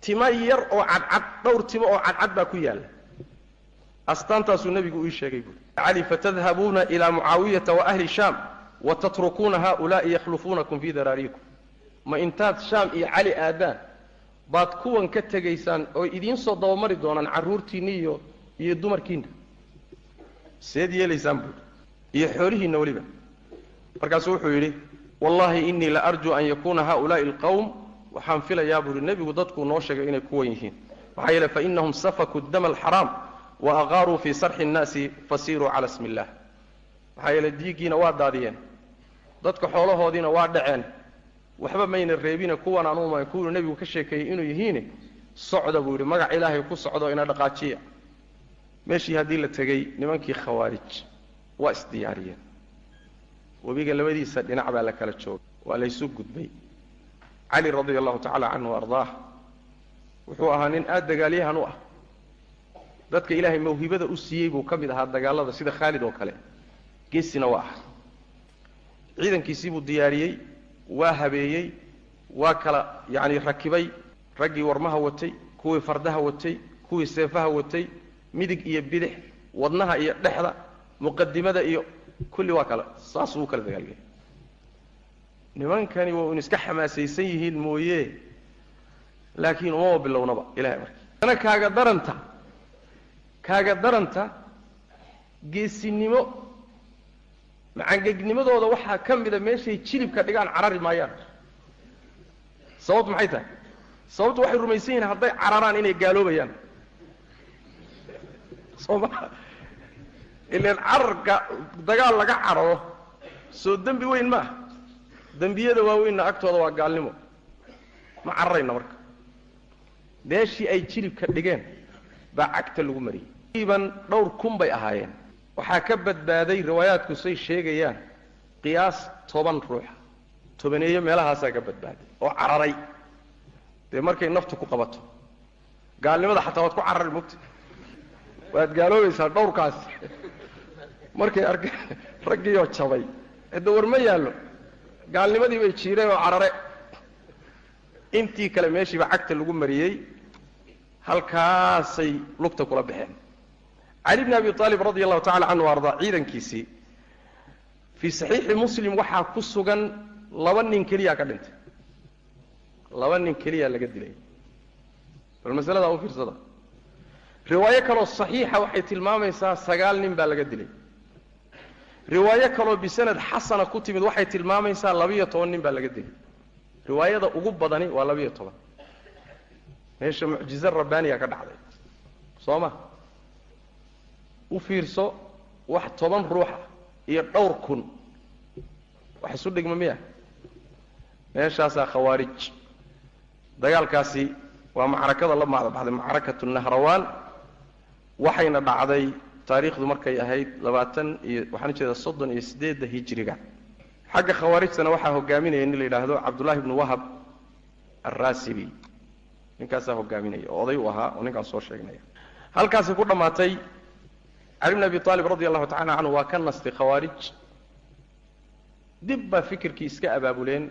tima yar oo cadcad dhowr timo oo cadcad baa ku yaalla astaantaasuu nebigu ii sheegay buuri cali fatadhabuuna ilaa mucaawiyata wa ahli shaam wa tatrukuuna haulaai yakhlufuunakum fii daraariikum. Ma intaad shaam iyo cali aadaan baad kuwan ka tegaysaan oo idiin soo dabamari doonaan carruurtiinna iyo iyo dumarkiinna. Seed yeelaysaan buuri iyo xoolihiinna weliba. Markaasuu wuxuu yidhi wallahi inii la arjuu an yakuuna haulaai alqowm waxaan filayaa buuhi nebigu dadkuu noo sheegay inay kuwan yihiin. Maxaa yeele fainahum safakuu dama alxaraam wa aqaaruu fii sarxi nnaasi fasiiruu cala smi illah maxaa yeele diiggiina waa daadiyeen. Dadka xoolahoodiina waa dhaceen. Waxba mayna reebine kuwan anuuma kuwuu nebigu ka sheekeeyey inuu yihiine socda buu yidhi magac ilaahay ku socdo ina dhaqaajiya. Meeshii haddii la tegey nimankii khawaarij waa isdiyaariyeen. Webiga labadiisa dhinac baa la kala joogay waa laysu gudbay. Cali radia allahu tacala canhu ardaah wuxuu ahaa nin aada dagaalyahan u ah dadka ilaahay mawhibada u siiyey buu ka mid ahaa dagaalada sida khaalid oo kale. Geesina waa ah ciidankiisii buu diyaariyey waa habeeyey waa kala yacani rakibay raggii warmaha watay kuwii fardaha watay kuwii seefaha watay midig iyo bidix wadnaha iyo dhexda muqadimada iyo kulli waa kala saasuu u kala dagaalgay nimankani waa un iska xamaasaysan yihiin mooye. Laakiin umaba bilownaba ilahay marka. Ana kaaga daranta kaaga daranta geesinimo macangegnimadooda waxaa ka mida meeshay jilibka dhigaan carari maayaan. Sababtu maxay tahay? Sababtu waxay rumaysan yihiin hadday cararaan inay gaaloobayaan. Soo maa ilan cararka dagaal laga cararo soo dembi weyn ma ah dembiyada waaweynna agtooda waa gaalnimo. Ma cararayna marka. Meeshii ay jilibka dhigeen baa cagta lagu mariyey iban dhowr kun bay ahaayeen. Waxaa ka badbaaday riwaayaadku say sheegayaan qiyaas toban ruuxa tobaneeyo meelahaasaa ka badbaaday oo cararay. Dee markay naftu ku qabato gaalnimada xataa waad ku carari mugta waad gaaloobaysaa dhowrkaas. Markay arkeen raggiioo jabay. Cidda war ma yaallo gaalnimadii bay jiireen oo carare. Intii kale meeshiiba cagta lagu mariyey halkaasay lugta kula baxeen cali bni abi aalib radi allahu tacala canhu ardaa ciidankiisii fii saxiixi muslim waxaa ku sugan laba nin keliyaa ka dhintay laba nin keliyaa laga dilay bal masaladaa u fiirsada riwaayo kaloo saxiixa waxay tilmaamaysaa sagaal nin baa laga dilay riwaayo kaloo bisanad xasana ku timid waxay tilmaamaysaa labiyo toban nin baa laga dilay riwaayada ugu badani waa labiyo toban meesha mucjize rabbaaniya ka dhacday soo ma u fiirso wax toban ruuxa iyo dhowr kun. Wax isu dhigma miya? Meeshaasaa khawaarij. Dagaalkaasi waa macrakada la macdabaxday macrakatu nahrawaan. Waxayna dhacday taariikhdu markay ahayd labaatan iyo waxaan u jeedaa soddon iyo siddeedda hijiriga. Xagga khawaarijtana waxaa hogaaminaya nin la yidhaahdo cabdullahi bnu wahab alraasibi. Ninkaasaa hogaaminaya oo oday u ahaa oo ninkaan soo sheegnaya. Halkaasay ku dhammaatay cali bn abi aalib radi allahu tacala canhu waa ka nastay khawaarij dib baa fikirkii iska abaabuleen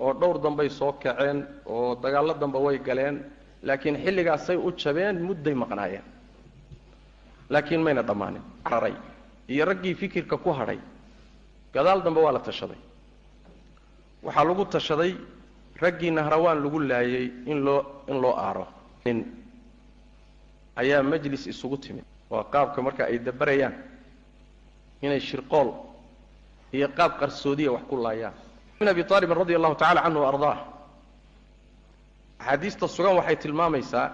oo dhowr dambay soo kaceen oo dagaallo damba way galeen laakiin xilligaasay u jabeen mudday maqnaayeen. Laakiin mayna dhammaanin cararay iyo raggii fikirka ku hadhay gadaal dambe waa la tashaday. Waxaa lagu tashaday raggii nahrawaan lagu laayay in loo in loo aaro. Ayaa majlis isugu timid waa qaabka marka ay dabarayaan inay shirqool iyo qaab qarsoodiya wax ku laayaan. Ibn abi aalibin radi allahu tacala canhu ardaah. Axaadiista sugan waxay tilmaamaysaa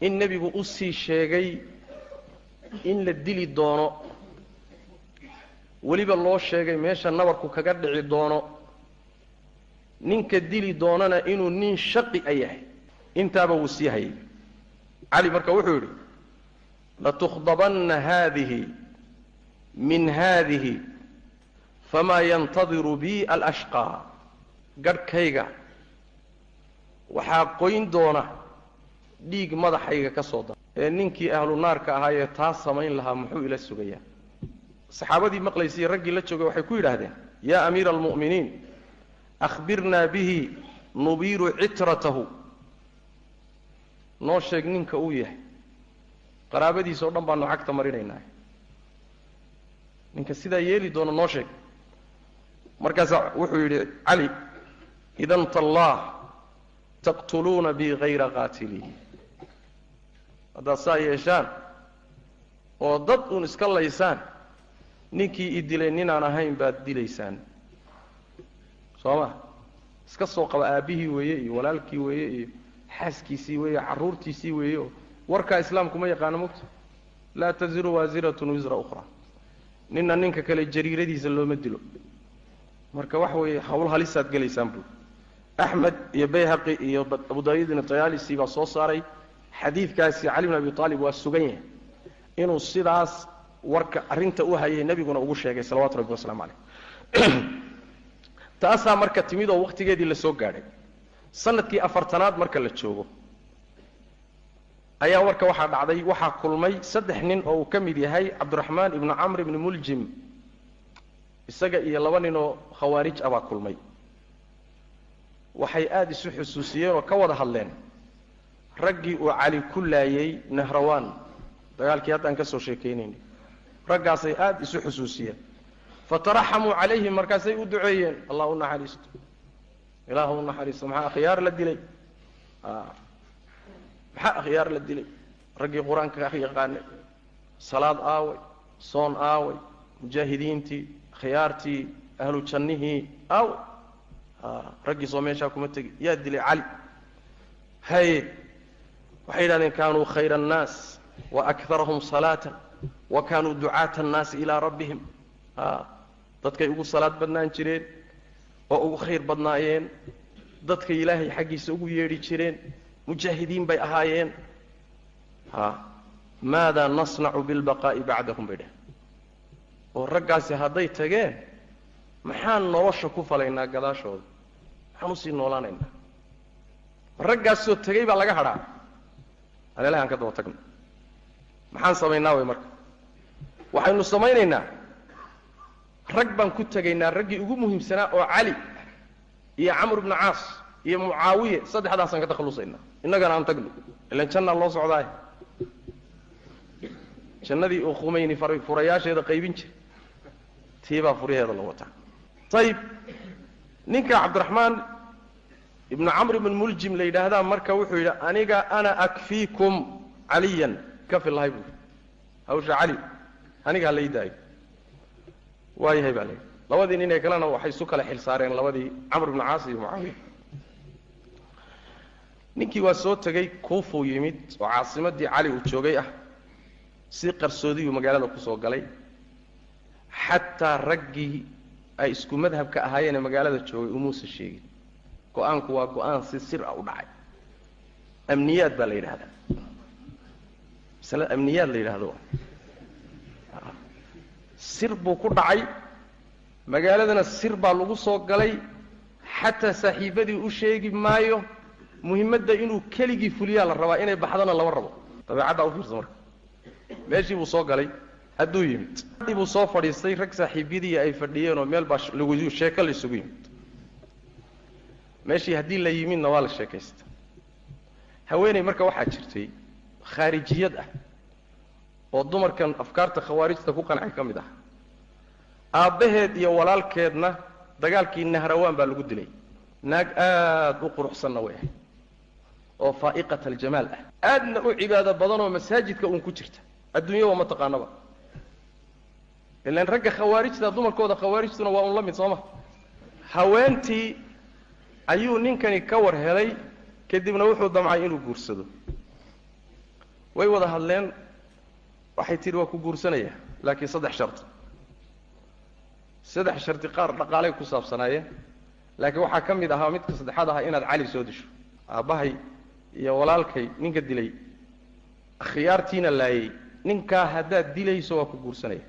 in nebigu u sii sheegay in la dili doono weliba loo sheegay meesha nabarku kaga dhici doono ninka dili doonana inuu nin shaqi a yahay. Intaaba wuu sii hayay. Cali marka wuxuu yidhi latukhdabanna haadihi min haadihi famaa yantadiru bi alashqaa garhkayga waxaa qoyn doona dhiig madaxayga ka soo dara ee ninkii ahlu naarka ahaayee taa samayn lahaa muxuu ila sugayaa saxaabadii maqlaysay raggii la joogay waxay ku yidhaahdeen yaa amiira almu'miniin akhbirnaa bihi nubiiru citratahu noo sheeg ninka uu yahay qaraabadiisa o dhan baanu cagta marinaynaa. Ninka sidaa yeeli doona noo sheeg. Markaasaa wuxuu yidhi cali idan tallaah taqtuluuna bi hayra qaatilihi haddaad saa yeeshaan oo dad uun iska laysaan ninkii i dilay ninaan ahayn baad dilaysaan. Soo ma? Iska soo qaba aabbihii weeye iyo walaalkii weeye iyo xaaskiisii weeye carruurtiisii weeye oo warkaa islaamku ma yaqaano mogta laa taziru waasiratun wisra ukhra. Ninna ninka kale jariiradiisa looma dilo. Marka waxa weeye hawl halisaad gelaysaan buu. Axmed iyo bayhaqi iyo abu daawuudin tayaalisi baa soo saaray. Xadiidkaasi cali bn abi aalib waa sugan yahay. Inuu sidaas warka arrinta u hayay nebiguna ugu sheegay salawatu rabbi waslamu caleyh taasaa marka timid oo wakhtigeedii la gaadhay. Sanadkii afartanaad marka la joogo ayaa warka waxaa dhacday waxaa kulmay saddex nin oo uu ka mid yahay cabdiraxmaan ibnu camr ibni muljim. Isaga iyo laba nin oo khawaarij ah baa kulmay. Waxay aada isu xusuusiyeen oo ka wada hadleen raggii uu cali ku laayay nahrawaan. Dagaalkii haddaan ka soo sheekaynaynay raggaasay aada isu xusuusiyeen. Fataraxamuu calayhim markaasay u duceeyeen. Allah u naxariisto. Ilaah u naxariisto. Maxaa akhyaar la dilay maxaa akhyaar la dilay? Raggii qur'aanka yaqaanay salaad aaway soon aaway mujaahidiintii khiyaartii ahlu jannihii aaway. Raggiisoo meeshaa kuma tegi. Yaa dilay cali. Haye waxay yidhahdeen kaanuu khayra annaas wa akarahum salaatan wa kaanuu ducaata annaasi ilaa rabbihim. A dadkay ugu salaad badnaan jireen oo ugu khayr badnaayeen. Dadkay ilaahay xaggiisa ugu yeedhi jireen mujaahidiin bay ahaayeen. Ha. Maadaa nasnacu bilbaqaa'i bacdahum bay dheh oo raggaasi hadday tageen maxaan nolosha ku falaynaa gadaashooda? Maxaan u sii noolaanaynaa raggaasoo tegay baa laga hadhaa. Aleelahi aan ka daba tagno. Maxaan samaynaa way marka? Waxaynu samaynaynaa. Rag baan ku tegaynaa raggii ugu muhiimsanaa oo cali iyo camr bnu caas iyo mucaawiye saddexdaasaan ka takhallusaynaa innagana aan tagno. Ilan jannaa loo socdaay. Jannadii uu khumayni furayaasheeda qaybin jiray. Tiibaa furaheeda la wataa. Ayib ninka cabdiraxmaan ibnu camr ibn muljim la yidhaahdaa marka wuxuu yidhi aniga ana akfiikum caliyan. Ka fillahay buui hawsha cali aniga ii daayo. Waayahay baa layidhi labadii nin ee kalena waxay isu kale xil labadii camr ibnu caas iyo mucaawiya ninkii waa soo tegey kuufuu yimid oo caasimadii cali uu joogay ah. Si qarsoodiyuu magaalada ku soo galay. Xataa raggii ay isku madhabka ahaayeenee magaalada joogay umuusa sheegin. Go'aanku waa go'aan si sir ah u dhacay. Amniyaad baa la yidhahdaa masalada amniyaad la yidhahdo sir buu ku dhacay. Magaaladana sir baa lagu soo galay. Xataa saaxiibadii u sheegi maayo muhimmadda inuu keligii fuliyaa la rabaa inay baxdana lama rabo. Dabeecaddaa u fiirsa marka. Meeshii buu soo galay hadduu yimid. Dii buu soo fadhiistay rag saaxiibyadii ay fadhiyeenoo meel baa lagu sheeko la isugu yimid. Meeshii haddii la yimidna waa la sheekaysta haweeney marka waxaa jirtay khaarijiyad ah oo dumarkan afkaarta khawaarijta ku qancay ka mid ah. Aabbaheed iyo walaalkeedna dagaalkii nahrawaan baa lagu dilay. Naag aad u quruxsanna way ahay oo faa'iqat aljamaal ah. Aadna u cibaado badanoo masaajidka uun ku jirta. Adduunyaba ma taqaanaba ilaan ragga khawaarijta dumarkooda khawaarijtuna waa un la mid sooma. Haweentii ayuu ninkani ka war helay kadibna wuxuu damcay inuu guursado. Way wada hadleen waxay tidhi waa ku guursanaya laakiin saddex shardi saddex shardi qaar dhaqaalay ku saabsanaayeen laakiin waxaa ka mid ahaa midka saddexaad ahaa inaad cali soo disho. Aabbahay iyo walaalkay ninka dilay. Khiyaartiina laayay. Ninkaa haddaad dilayso waa ku guursanaya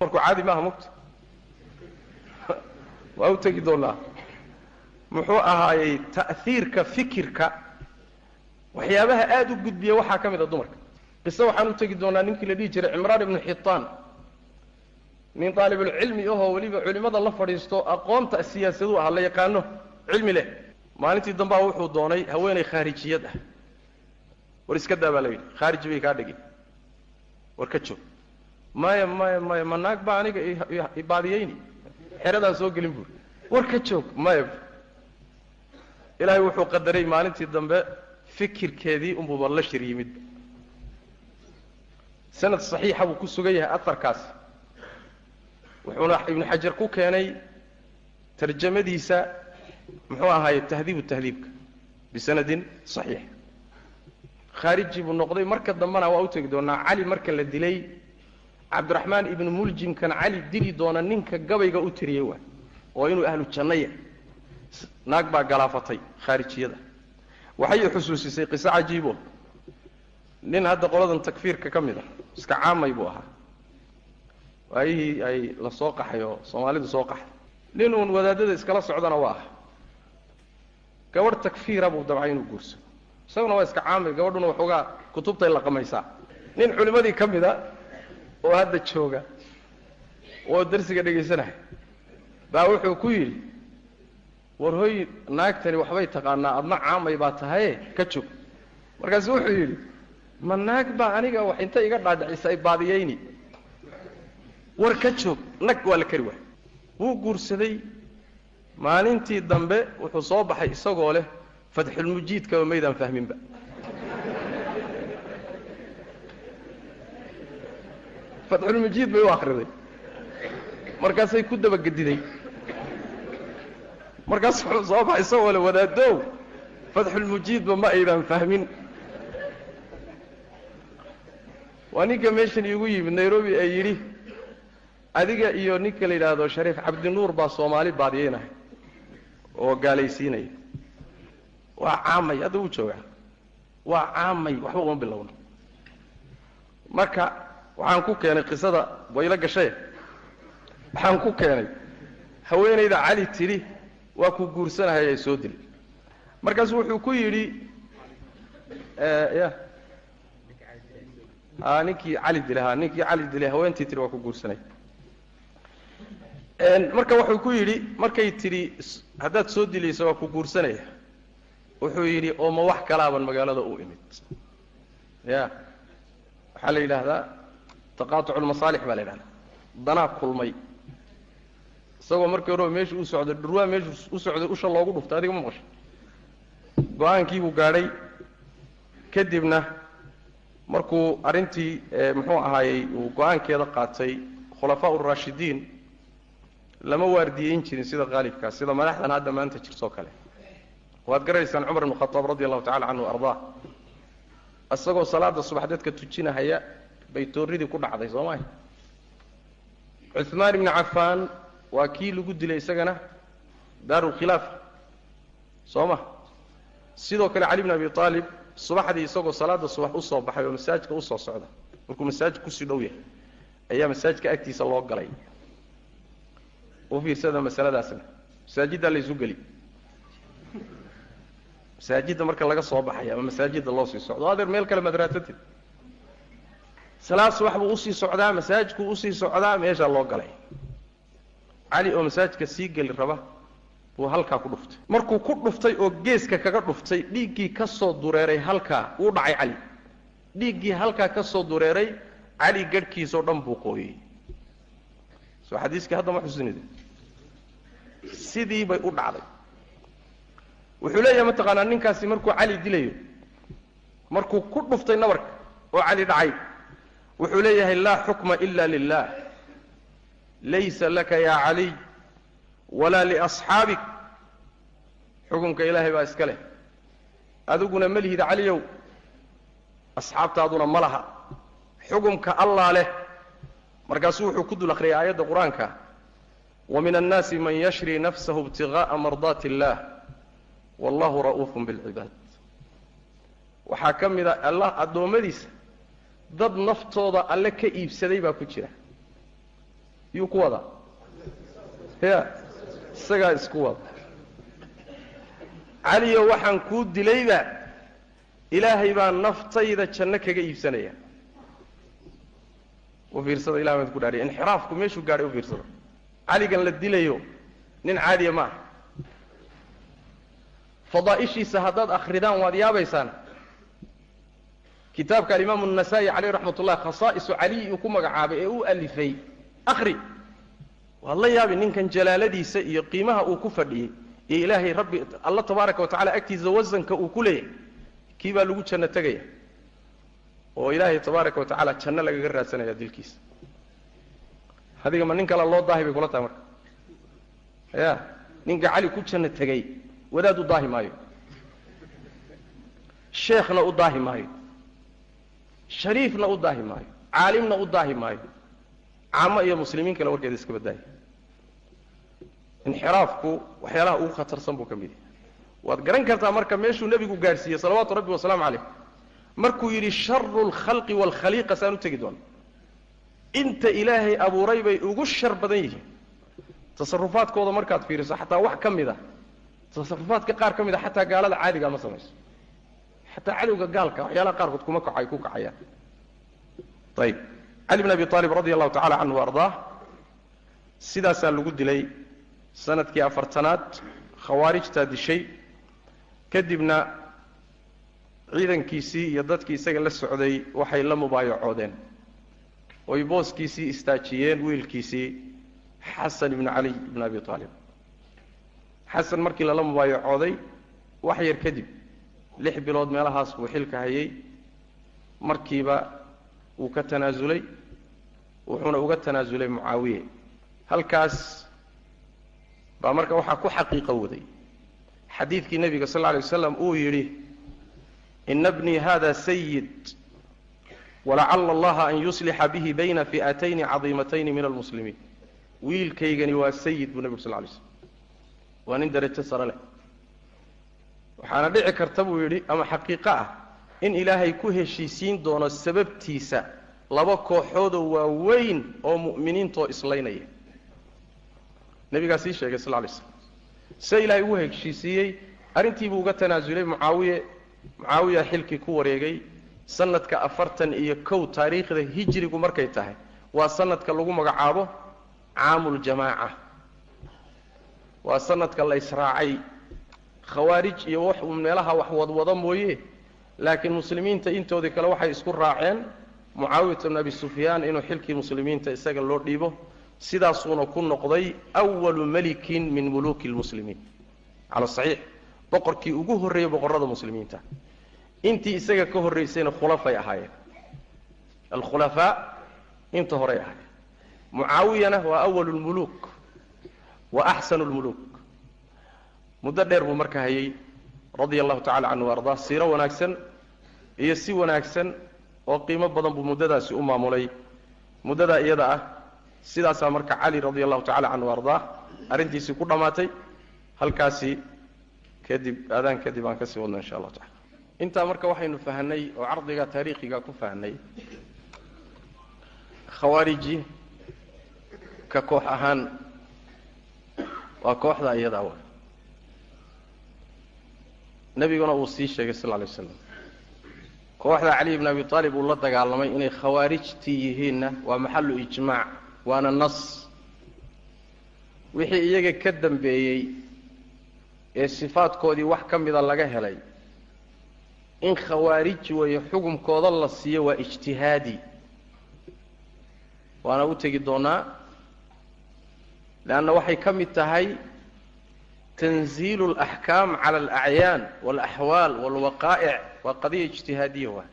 markuu caadi maaha mugta waa u tegi doonaa. Muxuu ahaayey ta'hiirka fikirka. Waxyaabaha aada u gudbiya waxaa ka mid a dumarka. Qise waxaan u tegi doonaa ninkii la dhihi jiray cimraan ibnu xitaan nin daalibulcilmi ahoo weliba culimmada la fadhiisto aqoonta siyaasaduu ah la yaqaano cilmi leh maalintii dambaa wuxuu doonay haweenay khaarijiyad ah. War iska daa baa la yidhi khaariji bay kaa dhigin war ka joog maya maya maya ma naag baa aniga ibaadiyeyni xeradaa soo gelin buuri war ka joog maya ilaahay wuxuu qadaray maalintii dambe fikirkeedii unbuuba la shir yimidba sanad saxiixa buu ku sugan yahay aharkaasi wuxuuna ibnu xajar ku keenay tarjamadiisa muxuu ahaaye tahdiibu tahdiibka bisanadin saxiix. Khaariji buu noqday marka dambena waa u tegi doonaa cali marka la dilay cabdiraxmaan ibnu muljimkan cali dili doona ninka gabayga u tiriyey waa oo inuu ahlu jannaya. Naag baa galaafatay khaarijiyada. Waxay xusuusisay qiso cajiibo nin hadda qoladan takfiirka ka mid ah iska caamay buu ahaa. Waayihii ay la soo qaxay oo soomaalidu soo qaxay nin uun wadaadada iskala socdana waa ah gabadh takfiira buu dabcay inuu guursado isaguna waa iska caamay gabadhuna waxoogaa kutubtay laqamaysaa nin culimmadii ka mid a oo hadda jooga oo darsiga dhegaysanaya baa wuxuu ku yidhi war hoy naagtani waxbay taqaanaa adna caamay baa tahaye ka joog markaasu wuxuu yidhi ma naag baa aniga wax inta iga dhaadhicisay baadiyeyni war ka joog nag waa la kari waay wuu guursaday maalintii dambe wuxuu soo baxay isagoo leh fatxulmujiidkaba maydaan fahminba. Fatxulmujiid bay u akriday markaasay ku dabagediday markaas wuxuu soo baxay isagoo le wadaadow fatxulmujiidba ma aydan fahmin. Waa ninka meeshan iigu yimid nairobi ee yidhi adiga iyo ninka la yidhaahdo shariif cabdinuur baa soomaali baadiyeynahay oo gaalaysiinaya waa caamay hadda wuu joogaa waa caamay waxba uma bilowno. Marka waxaan ku keenay qisada wayla gashaye waxaan ku keenay haweenayda cali tidhi waa ku guursanahay ay soo dili. Markaasu wuxuu ku yidhi ya. A ninkii cali dilay ha ninkii cali dilay haweentii tihi waa ku guursanay marka wuxuu ku yidhi markay tidhi haddaad soo dilayso waa ku guursanaya. Wuxuu yidhi oo ma wax kalaaban magaalada u imid. Ya. Waxaa la yidhaahdaa taqaatucu lmasaalix baa la yidhahdaa danaa kulmay. Isagoo markii horeba meesha u socday dhurwaa meeshu u socday usha loogu dhuftay adiga ma maqasho go'aankiibuu gaadhay. Kadibna markuu arrintii muxuu ahaayey uu go'aankeeda qaatay khulafaa uraashidiin lama waardiyeyn jirin sida qaalibkaa sida madaxdan hadda maanta jirtoo kale. Waad garaysaan cumar ibn khataab radi allahu tacala canhu ardaa isagoo salaada subax dadka tujinahaya bay tooridii ku dhacday soo maha cuثmaan ibni cafaan waa kii lagu dilay isagana daarulkhilaafa soo ma sidoo kale cali bn abi aalib subaxdii isagoo salaada subax u soo baxay oo masaajidka u soo socda markuu masaajid ku sii dhow yahay ayaa masaajidka agtiisa loo galay u fiirsada masaladaasna masaajiddaa laysu geli. Masaajidda marka laga soo baxay ama masaajidda loo sii socdo adeer meel kale madraasatid salaad subax buu u sii socdaa masaajidkuu u sii socdaa meeshaa loo galay. Cali oo masaajidka sii geli raba buu halkaa ku dhuftay. Markuu ku dhuftay oo geeska kaga dhuftay dhiiggii ka soo dureeray halkaa wuu dhacay cali dhiiggii halkaa ka soo dureeray cali garhkiisoo dhan buu qooyey soo xadiiskii hadda ma xusinid sidii bay u dhacday. Wuxuu leeyahay mataqaanaa ninkaasi markuu cali dilayo markuu ku dhuftay nabarka oo cali dhacay wuxuu leeyahay laa xukma ila lilah laysa laka ya caliy walaa liasxaabik xukunka ilaahay baa iska leh. Adiguna ma lihid caliyow asxaabtaaduna ma laha. Xukumka allaa leh. Markaasuu wuxuu ku dul akhriyay aayadda qur'aanka wa min annaasi man yashri nafsahu ibtigaءa mardaati اllah wallahu ra'uufun bilcibaad waxaa ka mid a allah addoommadiisa dad naftooda alle ka iibsaday baa ku jira yuu ku wadaa ya isagaa isku wada caliyo waxaan kuu dilayba ilaahay baa naftayda janno kaga iibsanaya u fiirsada ilahay baan ku dhaariya inxiraafku meeshuu gaadhay u fiirsada caligan la dilayo nin caadiya ma. Aha fadaa'ishiisa haddaad akhridaan waad yaabaysaan. Kitaabka alimaamu الnasaa-i caleyh raxmat ullah khasaa'isu caliy uu ku magacaabay ee u alifay. Akhri. Waad la yaabi ninkan jalaaladiisa iyo qiimaha uu ku fadhiyey iyo ilaahay rabbi alla tabaaraka wa tacala agtiisa wasanka uu ku leeyahay. Kii baa lagu janno tegaya oo ilaahay tabaaraka wa tacaala janno lagaga raadsanaya dilkiisa adiga ma nin kale loo daahi bay kula tahay marka. Ya ninka cali ku janno tegey wadaad u daahi maayo. Sheekhna u daahi maayo. Shariifna u daahi maayo. Caalimna u daahi maayo. Caamo iyo muslimiin kale warkeeda iska baddaaya inxiraafku waxyaalaha ugu khatarsan buu ka mid yahay. Waad garan kartaa marka meeshuu nebigu gaadhsiiyey salawaatu rabbi wasalaamu calayh. Markuu yidhi sharu lkhalqi waalkhaliiqa saan u tegi doona inta ilaahay abuuray bay ugu shar badan yihiin. Tasarufaadkooda markaad fiiriso xataa wax ka mid a tasarufaadka qaar ka mid a xataa gaalada caadigaa ma samayso. Xataa cadowga gaalka waxyaalaha qaarkood kuma kacay ku kacayaan ayib cali bn abi aalib radi allahu tacala canhu ardaa sidaasaa lagu dilay sannadkii afartanaad khawaarijtaa dishay. Kadibna ciidankiisii iyo dadkii isaga la socday waxay la mubaayacoodeen oy booskiisii istaajiyeen wiilkiisii xasan ibnu cali ibn abi aalib xasan markii lala mubaayacooday wax yar kadib lix bilood meelahaas buu xilka hayay. Markiiba wuu ka tanaasulay wuxuuna uga tanaasulay mucaawiye. Halkaas baa marka waxaa ku xaqiiqo waday. Xadiidkii nebiga sal lla alay waslam uu yidhi ina bnii hada sayid walacala allaha an yuslixa bihi bayna fi'atayni cadiimatayni min almuslimiin wiilkaygani waa sayid buu nebigu sal lay slm waa nin darajo sare leh waxaana dhici karta buu yidhi ama xaqiiqo ah in ilaahay ku heshiisiin doono sababtiisa laba kooxoodoo waaweyn oo mu'miniintoo islaynaya nebigaa sii sheegay sal lay slam se ilaahay ugu heshiisiiyey arrintiibuu uga tanaasulay mucaawiye mucaawiya xilkii ku wareegay sanadka afartan iyo kow taariikhda hijrigu markay tahay waa sanadka lagu magacaabo caamuljamaaca waa sanadka la israacay khawaarij iyo wax meelaha wax wadwado mooye laakiin muslimiinta intoodii kale waxay isku raaceen mucaawiyata bn abi sufyaan inuu xilkii muslimiinta isaga loo dhiibo sidaasuuna ku noqday walu malikin min muluki lmuslimiin cala saxiix boqorkii ugu horreeyey boqorrada muslimiinta intii isaga ka horraysayna khulafay ahaayeen. Alkhulafaa inta horay ahaayeen. Mucaawiyana waa awalu lmuluuk wa axsanu lmuluuk muddo dheer buu marka hayay radia allahu tacala canhu ardaa siiro wanaagsan iyo si wanaagsan oo qiimo badan buu muddadaasi u maamulay. Muddadaa iyada ah sidaasaa marka cali radia allahu tacala canhu ardaa arrintiisii ku dhammaatay halkaasi kadib aadaan kadib aan ka sii wadno insha allahu tacala intaa marka waxaynu fahnay oo cardiga taariikhiga ku fahnay khawaariji ka koox ahaan waa kooxda iyadaa wa. Nebiguna uu sii sheegay sal lla lay waslam kooxda cali bn abi aalib uu la dagaalamay inay khawaarijtii yihiinna waa maxalu ijmaac waana nas. Wixii iyaga ka dambeeyey ee sifaadkoodii wax ka mida laga helay in khawaarij weeye xukumkooda la siiyo waa ijtihaadi. Waana u tegi doonaa leanna waxay ka mid tahay tanziilu alaxkaam cala alacyaan waalaxwaal waalwaqaa'ic waa qadiya ijtihaadiya waa.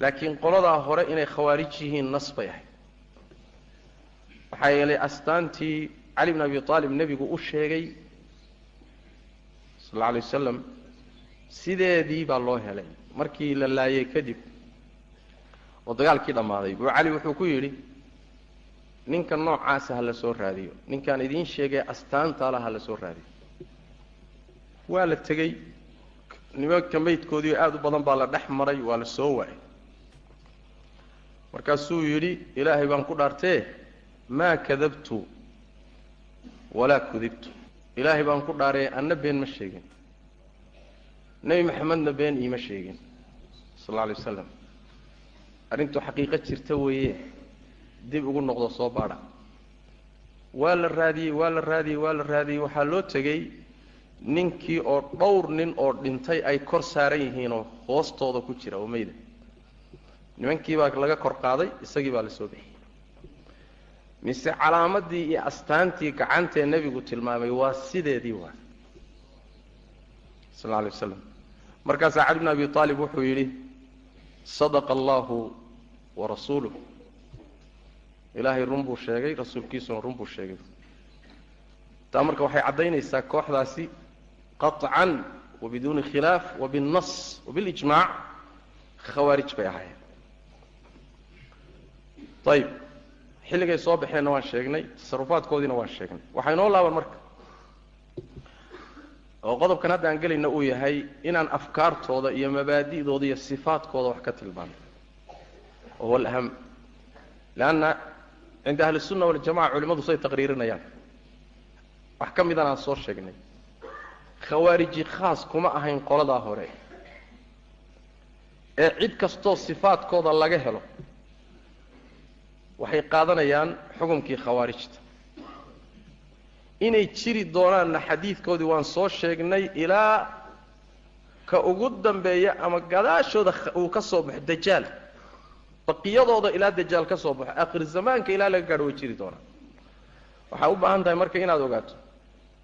Laakiin qoladaa hore inay khawaarij yihiin nas bay ahayd. Waxaa yeelay astaantii cali bn abi aalib nebigu u sheegay sal alla alay wasalam sideedii baa loo helay. Markii la laayay kadib oo dagaalkii dhammaaday buu cali wuxuu ku yidhi ninka noocaasa ha la soo raadiyo. Ninkaan idiin sheegay astaantaala ha la soo raadiyo. Waa la tegey. Nimanka maydkoodii aada u badan baa la dhex maray waa la soo waayay. Markaasuu yidhi ilaahay baan ku dhaartee maa kadabtu walaa kudibtu. Ilaahay baan ku dhaaree anna been ma sheegin nebi maxamedna been iima sheegin sal alay wasalam arrintu xaqiiqo jirta weeye dib ugu noqdo soo baadha. Waa la raadiyey waa la raadiyey waa la raadiyey. Waxaa loo tegey ninkii oo dhowr nin oo dhintay ay kor saaran yihiinoo hoostooda ku jira oo nimankii baa laga kor qaaday isagii baa la soo bixiyey. Mise calaamadii iyo astaantii gacantee nebigu tilmaamay waa sideedii waa. Sal alla alay waslam markaasaa cali bn abi aalib wuxuu yidhi sadaqa allahu wa rasuuluh ilaahay run buu sheegay rasuulkiisuna run buu sheegay. Taa marka waxay caddaynaysaa kooxdaasi qaطcan wabiduuni khilaaf wabiاnnas wabilijmaac khawaarij bay ahaayeen. Ayib xilligay soo baxeenna waan sheegnay tasarufaadkoodiina waan sheegnay. Waxaa inoo laaban marka oo qodobkan hadda aan gelayna uu yahay inaan afkaartooda iyo mabaadi'dooda iyo sifaadkooda wax ka tilmaano oo huwa alaham. Leanna cinda ahli الsunna waljamaca culimmadu say taqriirinayaan. Wax ka midan aan soo sheegnay. Khawaariji khaas kuma ahayn qoladaa hore. Ee cid kastoo sifaadkooda laga helo waxay qaadanayaan xukumkii khawaarijta inay jiri doonaanna xadiidkoodii waan soo sheegnay ilaa ka ugu dambeeya ama gadaashooda uu ka soo baxo dajaal. Baqiyadooda ilaa dajaal ka soo baxo aakhir zamaanka ilaa laga gaadho way jiri doonaan. Waxaa u baahan tahay marka inaad ogaato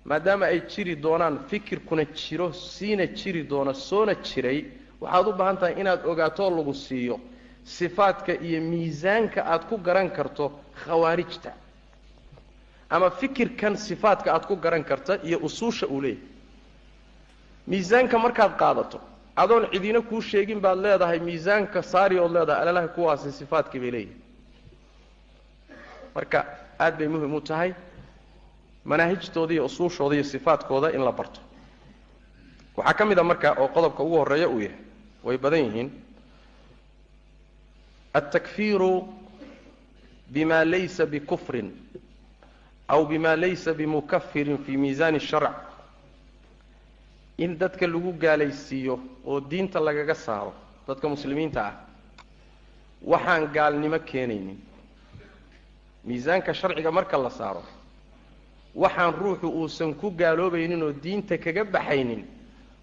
maadaama ay jiri doonaan fikirkuna jiro siina jiri doono soona jiray waxaad u baahan tahay inaad ogaatoo lagu siiyo sifaadka iyo miisaanka aad ku garan karto khawaarijta ama fikirkan sifaadka aad ku garan karta iyo usuusha uu leeyahay. Miisaanka markaad qaadato adoon cidina kuu sheegin baad leedahay miisaanka saari ood leedahay alalaha kuwaasi sifaadkii bay leeyihiin marka aad bay muhiim u tahay manaahijtooda iyo usuushooda iyo sifaadkooda in la barto. Waxaa ka mid a marka oo qodobka ugu horreeya uu yahay way badan yihiin. Altakfiiru bima laysa bikufrin aw bima laysa bimukafirin fi miisaani sharc. In dadka lagu gaalaysiiyo oo diinta lagaga saaro dadka muslimiinta ah waxaan gaalnimo keenaynin. Miisaanka sharciga marka la saaro waxaan ruuxu uusan ku gaaloobaynin oo diinta kaga baxaynin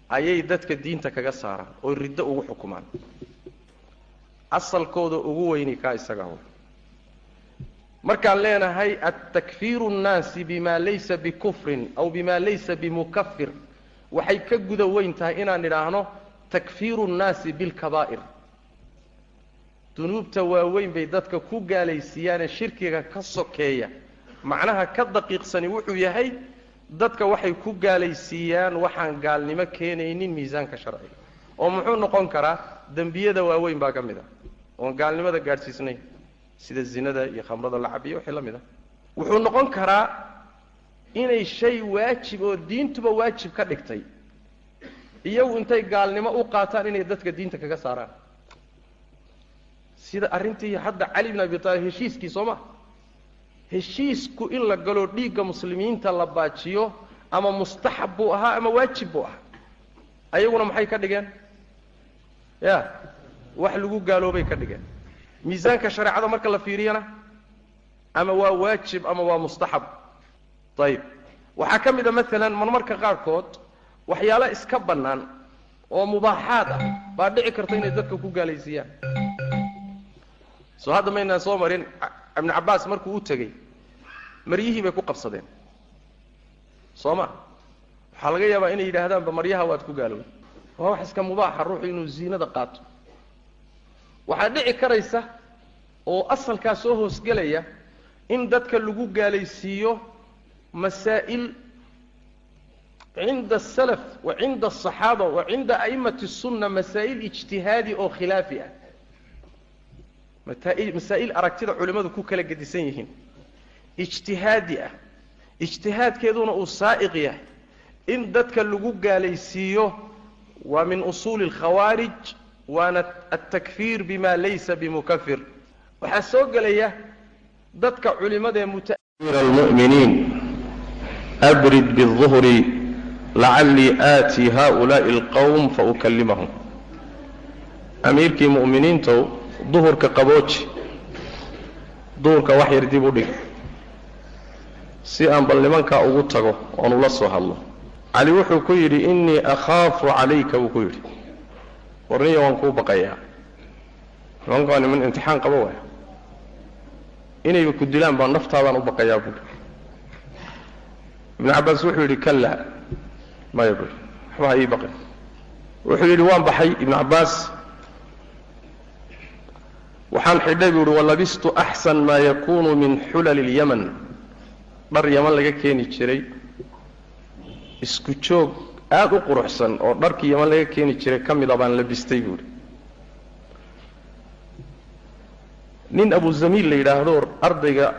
ayay dadka diinta kaga saaraan oo riddo ugu xukumaan. Asalkooda ugu weyni kaa isaga markaan leenahay altakfiiru nnaasi bima laysa bikufrin aw bima laysa bimukafir waxay ka guda weyn tahay inaan idhaahno takfiiru nnaasi bilkabaa'ir dunuubta waaweyn bay dadka ku gaalaysiiyaane shirkiga ka sokeeya. Macnaha ka daqiiqsani wuxuu yahay dadka waxay ku gaalaysiiyaan waxaan gaalnimo keenaynin miisaanka sharciga oo muxuu noqon karaa dembiyada waaweyn baa ka mid a. Oon gaalnimada gaadhsiisnayn sida zinada iyo khamrada lacab iyo wixii la mid a wuxuu noqon karaa inay shay waajib oo diintuba waajib ka dhigtay iyagu intay gaalnimo u qaataan inay dadka diinta kaga saaraan. Sida arrintii hadda cali bn abi taalib heshiiskii soo ma heshiisku in la galo dhiigga muslimiinta la baajiyo ama mustaxab buu ahaa ama waajib buu ahaa? Ayaguna maxay ka dhigeen? Ya wax lagu gaaloobay ka dhigeen miisaanka shareecada marka la fiiriyana ama waa waajib ama waa mustaxab. Ayib waxaa ka mid a maalan marmarka qaarkood waxyaalo iska bannaan oo mubaaxaad ah baa dhici karta inay dadka ku gaalaysiiyaan. Soo hadda maynaan soo marin ibnu cabbaas markuu u tegey maryihii bay ku qabsadeen. Soo ma? Waxaa laga yaabaa inay yidhaahdaanba maryaha waad ku gaalowday waa wax iska mubaaxa ruuxu inuu ziinada qaato waxaa dhici karaysa oo asalkaa soo hoosgelaya in dadka lagu gaalaysiiyo masaa'il cinda asalaf wa cinda asaxaaba wa cinda a'immati sunna masaa'il ijtihaadi oo khilaafi ah. Masaa'il aragtida culimmadu ku kala gedisan yihiin. Ijtihaadi ah. Ijtihaadkeeduna uu saa'iq yahay. In dadka lagu gaalaysiiyo waa min usuuli alkhawaarij waana altakfiir bima laysa bimukafir waxaa soo gelaya dadka culimadaee muminiin abrid biلظuhri lacallii aatii haؤulaaءi اlqowm faukallimahum amiirkii mu'miniintow duhurka qabooji duhurka wax yar dib u dhig si aan bal nimankaa ugu tago oon ula soo hadlo cali wuxuu ku yidhi innii akhaafu calayka buu ku yidhi warniya waan kuu baqayaa. Nimanka waa niman imtixaan qaba waaya inayba ku dilaan baa naftaadaan u baqayaa buui ibnu cabbaas wuxuu yidhi kallaa maya buui waxba ha ii baqin. Wuxuu yidhi waan baxay ibnu cabbaas waxaan xidhay buu ihi walabistu axsan maa yakunu min xulali اlyaman dhar yaman laga keeni jiray. Isku joog aada u quruxsan oo dharkii yaman laga keeni jiray ka mida baan labistay buuhi nin abu zamiil la yidhaahdo ardayga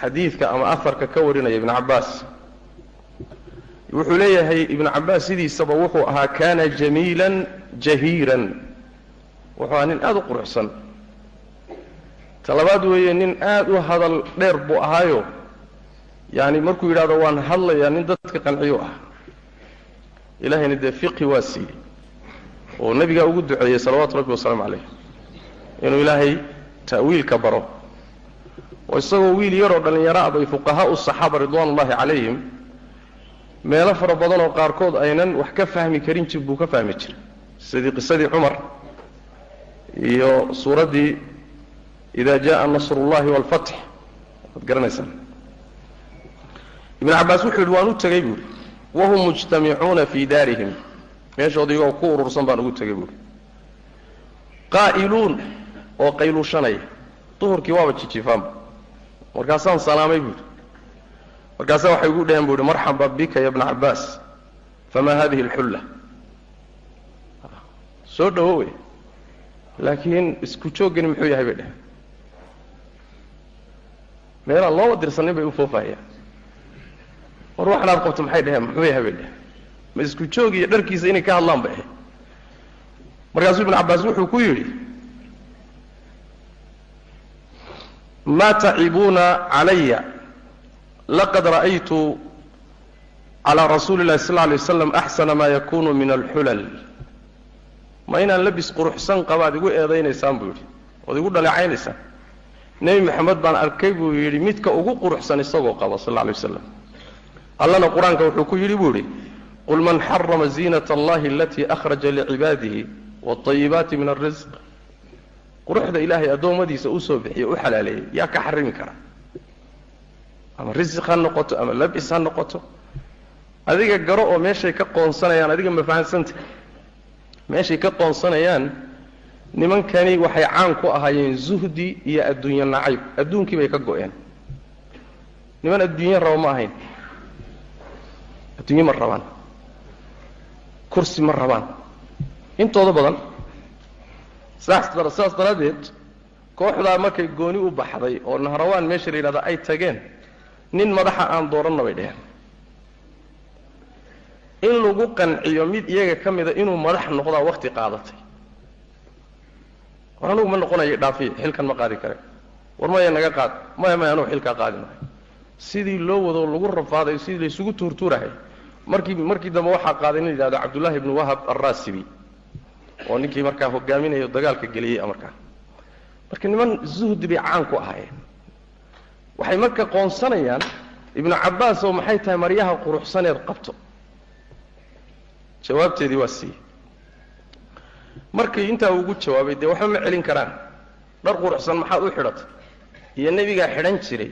xadiidka ama aharka ka warinaya ibnu cabbaas. Wuxuu leeyahay ibnu cabbaas sidiisaba wuxuu ahaa kana jamiilan jahiiran. Wuxuu ahaa nin aada u quruxsan. Talabaad weeye nin aada u hadal dheer buu ahaayo. Yaani markuu yidhahdo waan hadlayaa nin dadka qanciyo ah ilahayna dee fiqi waa siiyey oo nebigaa ugu duceeyey salawaatu rabbi wasalaamu calayh inuu ilaahay ta'wiilka baro. Oo isagoo wiil yaroo dhallinyaro abay bay fuqahaa'u saxaaba ridwaanullaahi calayhim meelo fara badan oo qaarkood aynan wax ka fahmi karin jib buu ka fahmi jiray. Sidii qisadii cumar iyo suuraddii idaa jaءa nasrullahi wاlfatx waad garanaysaan. Ibn cabaas wuxuu yidhi waan u tegey buu yidhi wahum mujtamicuuna fii daarihim meeshooda iyagoo ku urursan baan ugu tegey buuhi qaa'iluun oo qayluushanaya duhurkii waaba jijifaanba markaasaan salaamay buuhi markaasaa waxay ugu dhaheen bu uhi marxaba bika ya bna cabbaas fama hadihi اlxulla soo dhawo wey laakiin isku jooggani muxuu yahay bay dheh meelaan looba dirsanin bay u foofahayaan war waxan aad qabto maxay dheheen muxuu yahay bay dheh ma isku joog iyo dharkiisa inay ka hadlaan bay. Ahayd markaasuu ibnu cabbaas wuxuu ku yidhi ma tacibuuna calaya laqad ra'aytu calى rasuuli اllahi sal lay waslam axsana ma yakunu min alxulal. Ma inaan labis quruxsan qabaad igu eedaynaysaan buu yidhi. Ood igu dhaleecaynaysaan. Nebi maxamed baan arkay buu yidhi midka ugu quruxsan isagoo qaba sal lla alay waslam allana qur'aanka wuxuu ku yidhi buu yidhi qul man xarama ziinat allahi alatii akhraja licibaadihi wاطayibaati min alrisq quruxda ilaahay addoommadiisa u soo bixiye u xalaaleeyey yaa ka xarimi kara. Ama risiq ha noqoto ama labis ha noqoto. Adiga garo oo meeshay ka qoonsanayaan adiga ma fahansanta meeshay ka qoonsanayaan nimankani waxay caan ku ahaayeen zuhdi iyo adduunye nacayb adduunkii bay ka go-een. Niman adduunye raba ma ahayn adduunye ma rabaan. Kursi ma rabaan. Intooda badan saas daraaddeed kooxdaa markay gooni u baxday oo nahrawaan meesha la yidhahda ay tageen nin madaxa aan dooranna bay dheheen in lagu qanciyo mid iyaga ka mida inuu madax noqdaa wakti qaadatay. War anugu ma noqonayo dhaafiya xilkan ma qaadi kare war maya naga qaad maya maya anugu xilkaa qaadi maayo. Sidii loo wado lagu rafaaday sidii laysugu tuurtuurahay markii markii dambe waxaa qaaday nin yidhahdo cabdullahi ibnu wahab alraasibi oo ninkii markaa hogaaminayo dagaalka geliyey markaa marka niman zuhdi bay caan ku ahaayeen. Waxay marka qoonsanayaan ibnu cabbaas oo maxay tahay maryaha quruxsaneed qabto. Jawaabteedii waa siiye markii intaa ugu jawaabay dee waxba ma celin karaan. Dhar quruxsan maxaad u xidhatay iyo nebigaa xidhan jiray.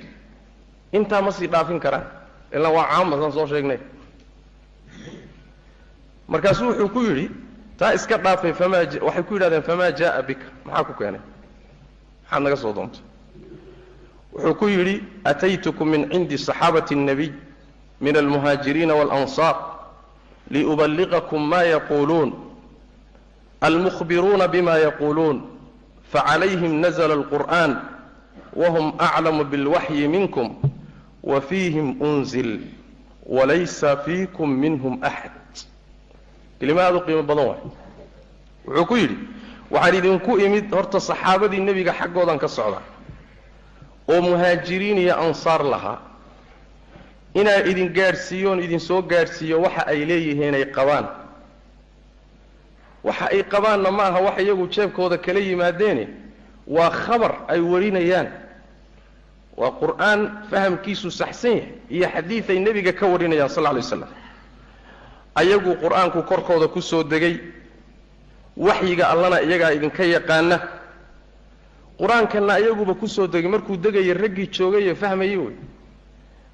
Intaa ma sii dhaafin karaan. Ilaa waa caamasaan soo sheegnay markaasuu wuxuu ku yidhi taa iska dhaafay famaa waxay ku yidhahdeen famaa jaaa bika. Maxaa ku keenay? Maxaad naga soo doontay? Wuxuu ku yidhi ataytukum min cindi saxaabati الnabiy min almuhaajiriina walansaar liubaliqakum ma yaquuluun almukhbiruuna bima yaquuluun facalayhim nazla alqur'an wahm aclamu bilwaxyi minkum wa fiihim unzil walaysa fiikum minhum axad kelima aad u qiimo badan waay. Wuxuu ku yidhi waxaan idinku imid horta saxaabadii nebiga xaggoodan ka socda oo muhaajiriin iyo ansaar lahaa. Inaa idin gaadhsiiyo oon idin soo gaadhsiiyo waxa ay leeyihiin ay qabaan. Waxa ay qabaanna ma aha wax iyagu jeebkooda kala yimaadeene waa khabar ay warinayaan. Waa qur'aan fahamkiisu saxsan yahay iyo xadiid ay nebiga ka warinayaan sal lla alay waslam ayagu qur'aanku korkooda ku soo degay. Waxyiga allana iyagaa idinka yaqaana. Qur'aankanna ayaguba ku soo degay markuu degaya raggii joogay ee fahmayey wey.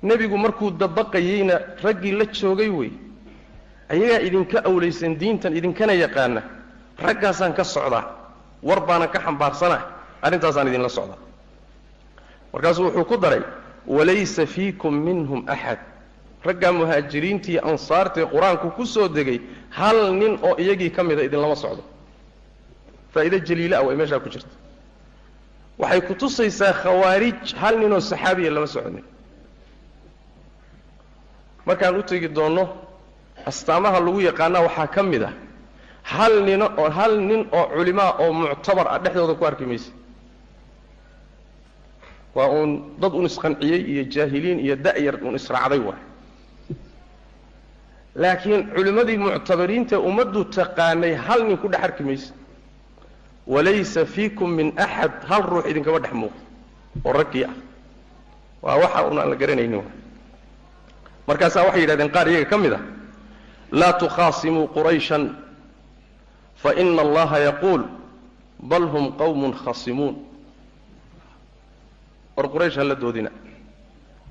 Nebigu markuu dabaqayeyna raggii la joogay wey. Ayagaa idinka awlaysan diintan idinkana yaqaana. Raggaasaan ka socdaa war baanan ka xambaarsanah arrintaasaan idinla socdaa markaasuu wuxuu ku daray walaysa fiikum minhum axad raggaa muhaajiriintii ansaartae qur'aanku ku soo degay hal nin oo iyagii ka mida idinlama socdo. Faa'iide jaliila ah way meeshaa ku jirta. Waxay ku tusaysaa khawaarij hal ninoo saxaabiya lama soconin markaan u tegi doonno astaamaha lagu yaqaana waxaa ka mid ah hal nin oo hal nin oo culimaa oo muctabar ah dhexdooda ku arki maysa. Waa uun dad un isqanciyey iyo jaahiliin iyo da'yar un israacday waay laakiin culimmadii muctabariinta ummaddu taqaanay hal nin ku dhex arki maysa. Walaysa fiikum min axad hal ruux idinkama dhex muuqdo oo raggii ah. Waa waxa un aan la garanaynin markaasaa waxay yidhahdeen qaar iyaga ka mid ah laa tukhaasimuu qurayshan faina allaha yaquul bal hum qawmun khasimuun. War quraysh hala doodina.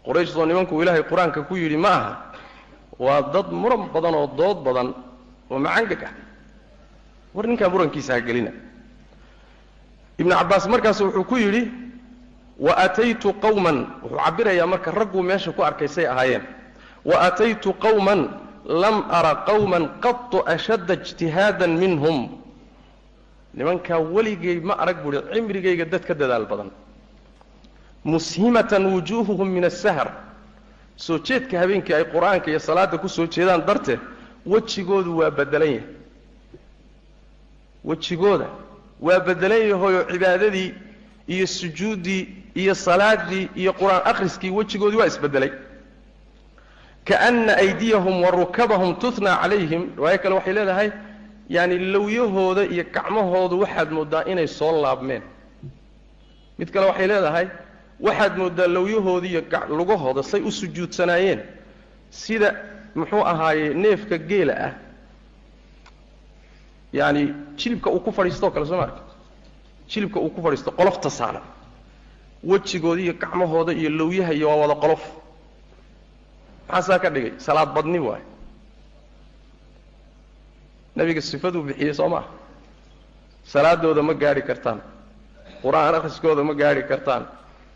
Qurayshsoo nimankuu ilaahay qur'aanka ku yidhi ma aha waa dad muran badan oo dood badan oo macangag ah. War ninkaa murankiisa ha gelina. Ibnu cabbaas markaas wuxuu ku yidhi wa ataytu qawman wuxuu cabirayaa marka ragguu meesha ku arkay say ahaayeen. Wa ataytu qawman lam ara qawman qatu ashadda ijtihaadan minhum. Nimankaa weligay ma arag buuhi cimrigayga dad ka dadaal badan. Mushimatan wujuuhuhum min asahar soo jeedka habeenkii ay qur'aanka iyo salaadda ku soo jeedaan darteed wejigoodu waa bedelan yahay. Wejigooda waa bedelan yahayoo cibaadadii iyo sujuuddii iyo salaaddii iyo qur'aan akhriskii wejigoodii waa isbedelay kaana aydiyahum wa rukabahum tuthnaa calayhim riwaayo kale waxay leedahay yaani lowyahooda iyo gacmahoodu waxaad mooddaa inay soo laabmeen. Mid kale waxay leedahay waxaad mooddaa lowyahooda iyo lugahooda say u sujuudsanaayeen. Sida muxuu ahaaye neefka geela ah. Yaani jilibka uu ku fadhiistoo kale soo maarka jilibka uu ku fadhiisto qolofta saaran wejigooda iyo gacmahooda iyo lowyaha iyo waa wada qolof. Maxaasaa ka dhigay? Salaad badni waay nebiga sifaduu bixiyey soo maaha salaadooda ma gaadhi kartaan. Qur'aan akhriskooda ma gaadhi kartaan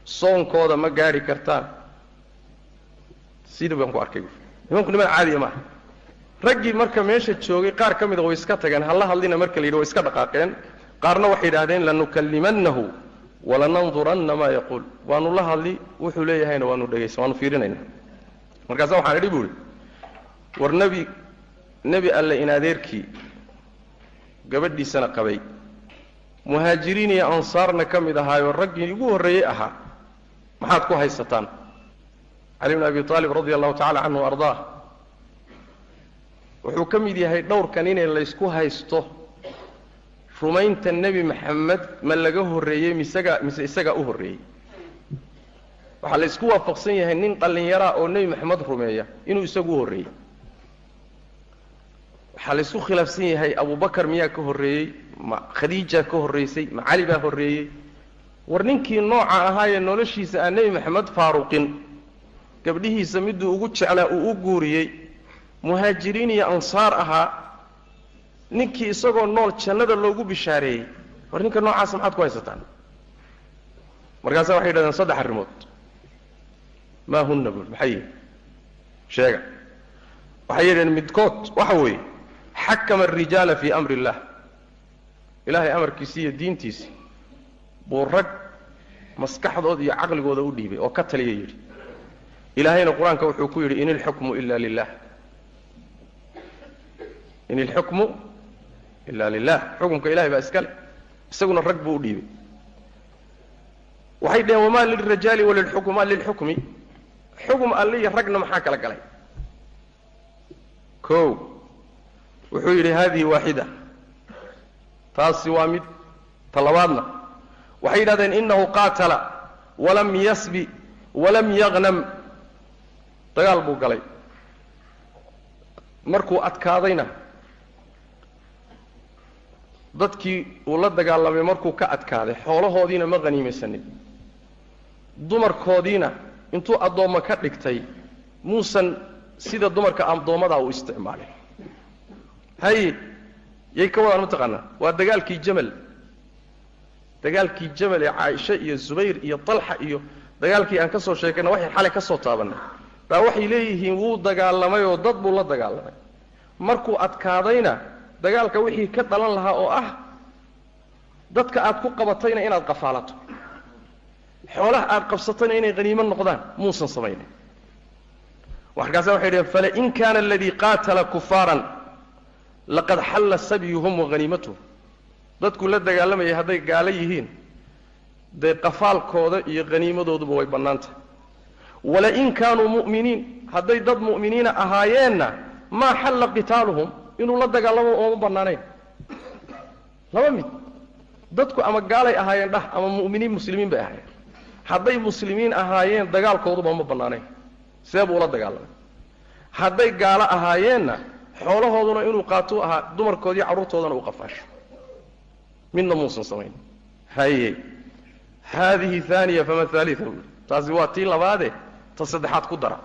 soonkooda ma gaadhi kartaan. Sida baan ku arkay. Nimanku niman caadiya maaha raggii marka meesha joogay qaar ka mida way iska tageen. Halla hadlina marka la yidhi way iska dhaqaaqeen. Qaarna waxay yidhahdeen lanukallimannahu walananduranna maa yaquul. Waanu la hadli wuxuu leeyahayna waanu dhegaysan waanu fiirinayna. Markaasa waxaan idhi bu ihi war nebi nebi alle in gabadhiisana qabay. Muhaajiriin iyo ansaarna ka mid ahaayoo raggii ugu horreeyey ahaa maxaad ku haysataan? Cali bn abi aalib radi allahu tacala canhu o ardaah wuxuu ka mid yahay dhowrkan inay laysku haysto rumaynta nebi maxamed ma laga horreeyey misaga mise isagaa u horreeyey. Waxaa laysku waafaqsan yahay nin dhallinyaraa oo nebi maxamed rumeeya inuu isagu u horreeyey. Waxaa laysku khilaafsan yahay abubakar miyaa ka horreeyey ma khadiija ka horraysay ma cali baa horreeyey war ninkii nooca ahaayee noloshiisa aan nebi maxamed faaruqin gabdhihiisa miduu ugu jeclaa uu u guuriyey muhaajiriin iyo ansaar ahaa ninkii isagoo nool jannada loogu bishaareeyey. War ninka noocaasa maxaad ku haysataan? Markaasa waxay yidhahdeen saddex arrimood. Maa hunna bul maxay? Yihin sheega. Waxay yidhahdeen midkood waxa weeye xakama arijaala fii amri illah ilaahay amarkiisii iyo diintiisii buu rag maskaxdooda iyo caqligooda u dhiibay oo ka taliya yidhi. Ilaahayna qur'aanka wuxuu ku yidhi in ilxukmu ila lilah in ilxukmu ila lilah xukumka ilahay baa iskale isaguna rag buu u dhiibay. Waxay dhaheen wamaa lilrajaali walilxukma lilxukmi xukum alle ragna maxaa kala galay? O wuxuu yidhi hadihi waaxida. Taasi waa mid ta labaadna waxay yidhahdeen inahu qaatala walam yasbi walam yagnam. Dagaal buu galay. Markuu adkaadayna dadkii uu la dagaalamay markuu ka adkaaday xoolahoodiina ma haniimaysanin dumarkoodiina intuu addoommo ka dhigtay muusan sida dumarka addoommadaa u isticmaalin. Haye yay ka wadaan mataqaanaa waa dagaalkii jamal dagaalkii jamal ee caaisha iyo zubayr iyo talxa iyo dagaalkii aan ka soo sheekayna waxay xalay ka soo taabannay. Baa waxay leeyihiin wuu dagaalamay oo dad buu la dagaalamay markuu adkaadayna dagaalka wixii ka dhalan lahaa oo ah dadka aad ku qabatayna inaad qafaalato. Xoolaha aad qabsatayna inay haniimo noqdaan muusan samaynin. Markaasa waxay dhaheen falain kaana aladii qaatala kufaaran laqad xalla sabyuhum wahaniimatuhum dadkuu la dagaalamayay hadday gaalo yihiin dee qafaalkooda iyo haniimadooduba way bannaan tahay walain kaanuu mu'miniin hadday dad mu'miniina ahaayeenna maa xalla qitaaluhum inuu la dagaalamo ooma bannaanayn. Laba mid dadku ama gaalay ahaayeen dhah ama mu'miniin muslimiin bay ahaayeen. Hadday muslimiin ahaayeen dagaalkooduba ma bannaanayn. See buu ula dagaalamay. Hadday gaalo ahaayeenna xoolahooduna inuu qaatuu ahaa dumarkoodii carruurtoodana uu qafaasho midna muusan samayn haye haadihi aaniya fama haalia buui taasi waa tii labaade ta saddexaad ku dara.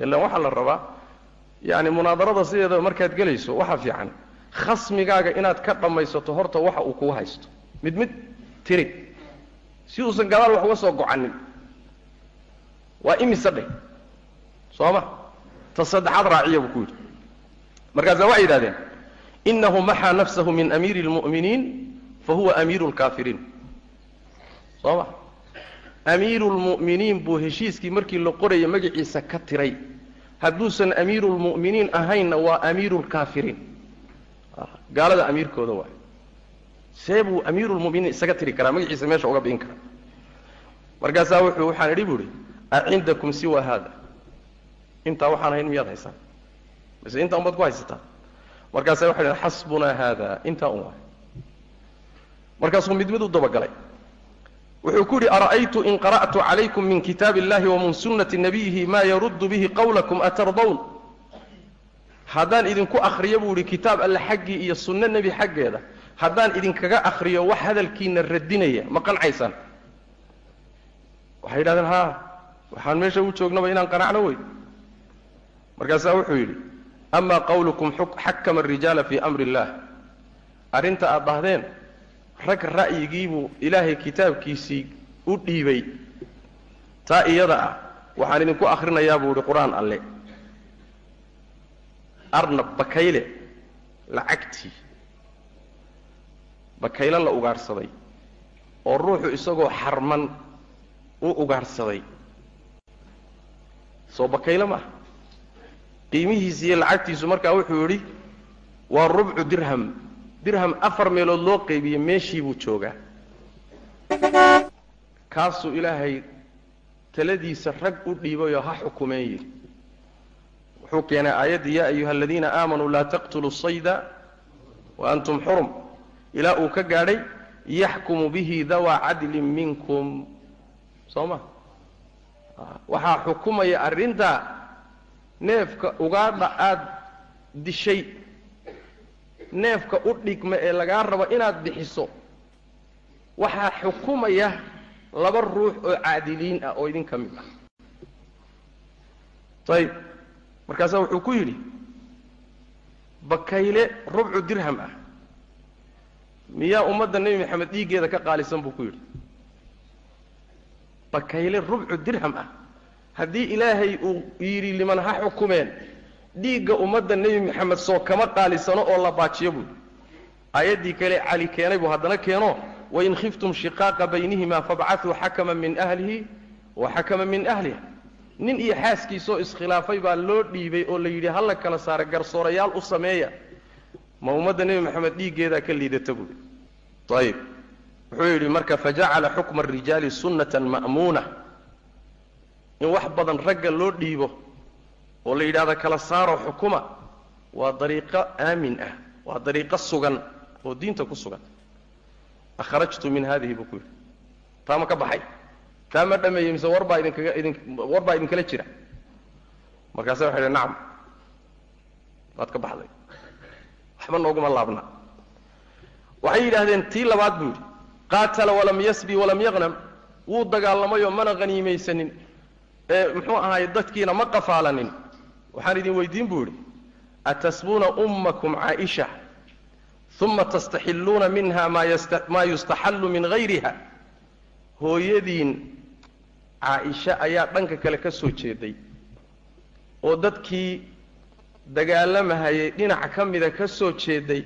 Ilaan waxaa la rabaa yani munaadarada sideeda markaad gelayso waxaa fiican. Khasmigaaga inaad ka dhammaysato horta waxa uu kugu haysto. Mid mid tiri. Si uusan gadaal wax uga soo gocanin waa imise dheh soo ma ta saddexaad raaciya buu ku yidhi. Markaasa waxay yidhahdeen inahu maxaa nafsahu min amiiri اlmu'miniin fa huwa amiiru lkaafiriin soo ma amiiru lmu'miniin buu heshiiskii markii la qoraya magaciisa ka tiray hadduusan amiiru lmu'miniin ahaynna waa amiiru lkaafiriin gaalada amiirkooda waay see buu amiiru lmu'miniin isaga tiri karaa magaciisa meesha uga bi'in karaa markaasaa wuxuu waxaan idhi bu idhi acindakum siwa haada intaa waxaan ahayn miyaad haysaan mise intaa unbaad ku haysataa markaasa waxay dhaheen xasbunaa haada intaa un waay markaasuu mid u dabagalay wuxuu ku yidhi ara'aytu in qara'tu calaykum min kitaabi illahi wa min sunnati nabiyihi maa yaruddu bihi qawlakum atardawn? Haddaan idinku akhriyo buu idhi kitaab alle xaggii iyo sunno nebi xaggeeda haddaan idinkaga akhriyo wax hadalkiina radinaya ma qancaysaan? Waxay yidhahdeen haa waxaan meesha u joognaba inaan qanacno wey markaasaa wuxuu yidhi amaa qawlukum xakama arijaala fii amri illaah. Arrinta aad dhahdeen rag ra'yigiibuu ilaahay kitaabkiisii u dhiibay. Taa iyada ah waxaan idinku akhrinayaa buu idhi qur'aan alle. Arnab bakayle lacagtii. Bakayle la ugaadhsaday oo ruuxu isagoo xarman u ugaadhsaday soo bakayle maaha qiimihiisi iyo lacagtiisu markaa wuxuu yidhi waa rubcu dirham dirham afar meelood loo qaybiyey meeshii buu joogaa. Kaasuu ilaahay taladiisa rag u dhiibayoo ha xukumeen yidhi wuxuu keenay aayaddii yaa ayuha aladiina aamanuu laa taqtuluu sayda wa antum xurum ilaa uu ka gaadhay yaxkumu bihi dawaa cadlin minkum. Soo ma? Waxaa xukumaya arrintaa neefka ugaadha aada dishay neefka u dhigma ee lagaa rabo inaad bixiso waxaa xukumaya laba ruux oo caadiliin ah oo idin ka mid ah. Ayib markaasaa wuxuu ku yidhi bakayle rubcu dirham ah. Miyaa ummadda nebi maxamed dhiiggeeda ka qaalisan buu ku yidhi. Bakayle rubcu dirham ah. Haddii ilaahay uu yidhi liman ha xukumeen dhiigga ummadda nebi maxamed soo kama qaalisano oo la baajiyo buui aayaddii kale cali keenay buu haddana keeno wain khiftum shiqaaqa baynihima fabcatuu xakama min ahlihi wa xakama min ahliha. Nin iyo xaaskiisoo iskhilaafay baa loo dhiibay oo la yidhi hala kala saara garsoorayaal u sameeya. Ma ummadda nebi maxamed dhiiggeedaa ka liidata buui ayib. Wuxuu yidhi marka fajacala xukma arijaali sunnatan ma'muuna. In wax badan ragga loo dhiibo oo la yidhahda kala saaro xukuma waa dariiqo aamin ah waa dariiqo sugan oo diinta ku sugan. Akhrajtu min hadihi buu ku yidhi. Taa ma ka baxay? Taa ma dhameeyey mise warbaa idinkaga idin war baa idinkala jira? Markaasa waxay idhi nacam waad ka baxday. Waxba nooguma laabna. Waxay yidhaahdeen tii labaad buu yidhi. Qaatala walam yasbi walam yaqnam. Wuu dagaalamayo mana haniimaysanin ee muxuu ahaay dadkiina ma qafaalanin waxaan idin weydiin buu yidhi atasbuuna ummakum caaisha? Uma tastaxilluuna minha maa yustaxallu min hayriha hooyadiin caaisha ayaa dhanka kale ka soo jeeday oo dadkii dagaalamahayay dhinaca ka mida ka soo jeeday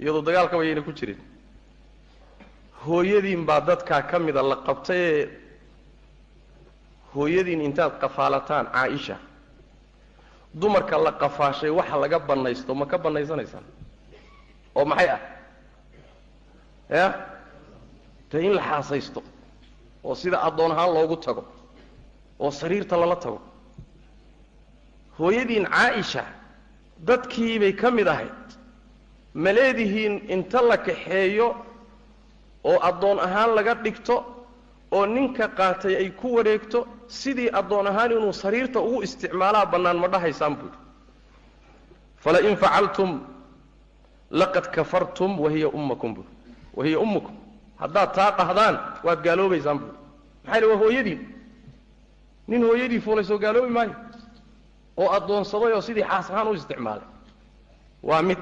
iyadoo dagaalkaba yayna ku jirin. Hooyadiin baa dadkaa ka mida la qabtay ee hooyadiin intaad qafaalataan caaisha dumarka la qafaashay waxa laga bannaysto ma ka bannaysanaysaan? Oo maxay ah? Ya? Dee in la xaasaysto oo sida addoon ahaan loogu tago oo sariirta lala tago. Hooyadiin caaisha dadkiibay ka mid ahayd. Ma leedihiin inta la kaxeeyo oo addoon ahaan laga dhigto oo ninka qaatay ay ku wareegto sidii addoon ahaan inuu sariirta ugu isticmaalaa bannaan ma dhahaysaan buuhi falain facaltum laqad kafartum wahiya ummakum buui wahiya ummukum haddaad taa dhahdaan waad gaaloobaysaan buui maxaa yidhi waa hooyadiin nin hooyadii fuulay soo gaaloobi maayo oo addoonsaday oo sidii xaas ahaan u isticmaalay. Waa mid.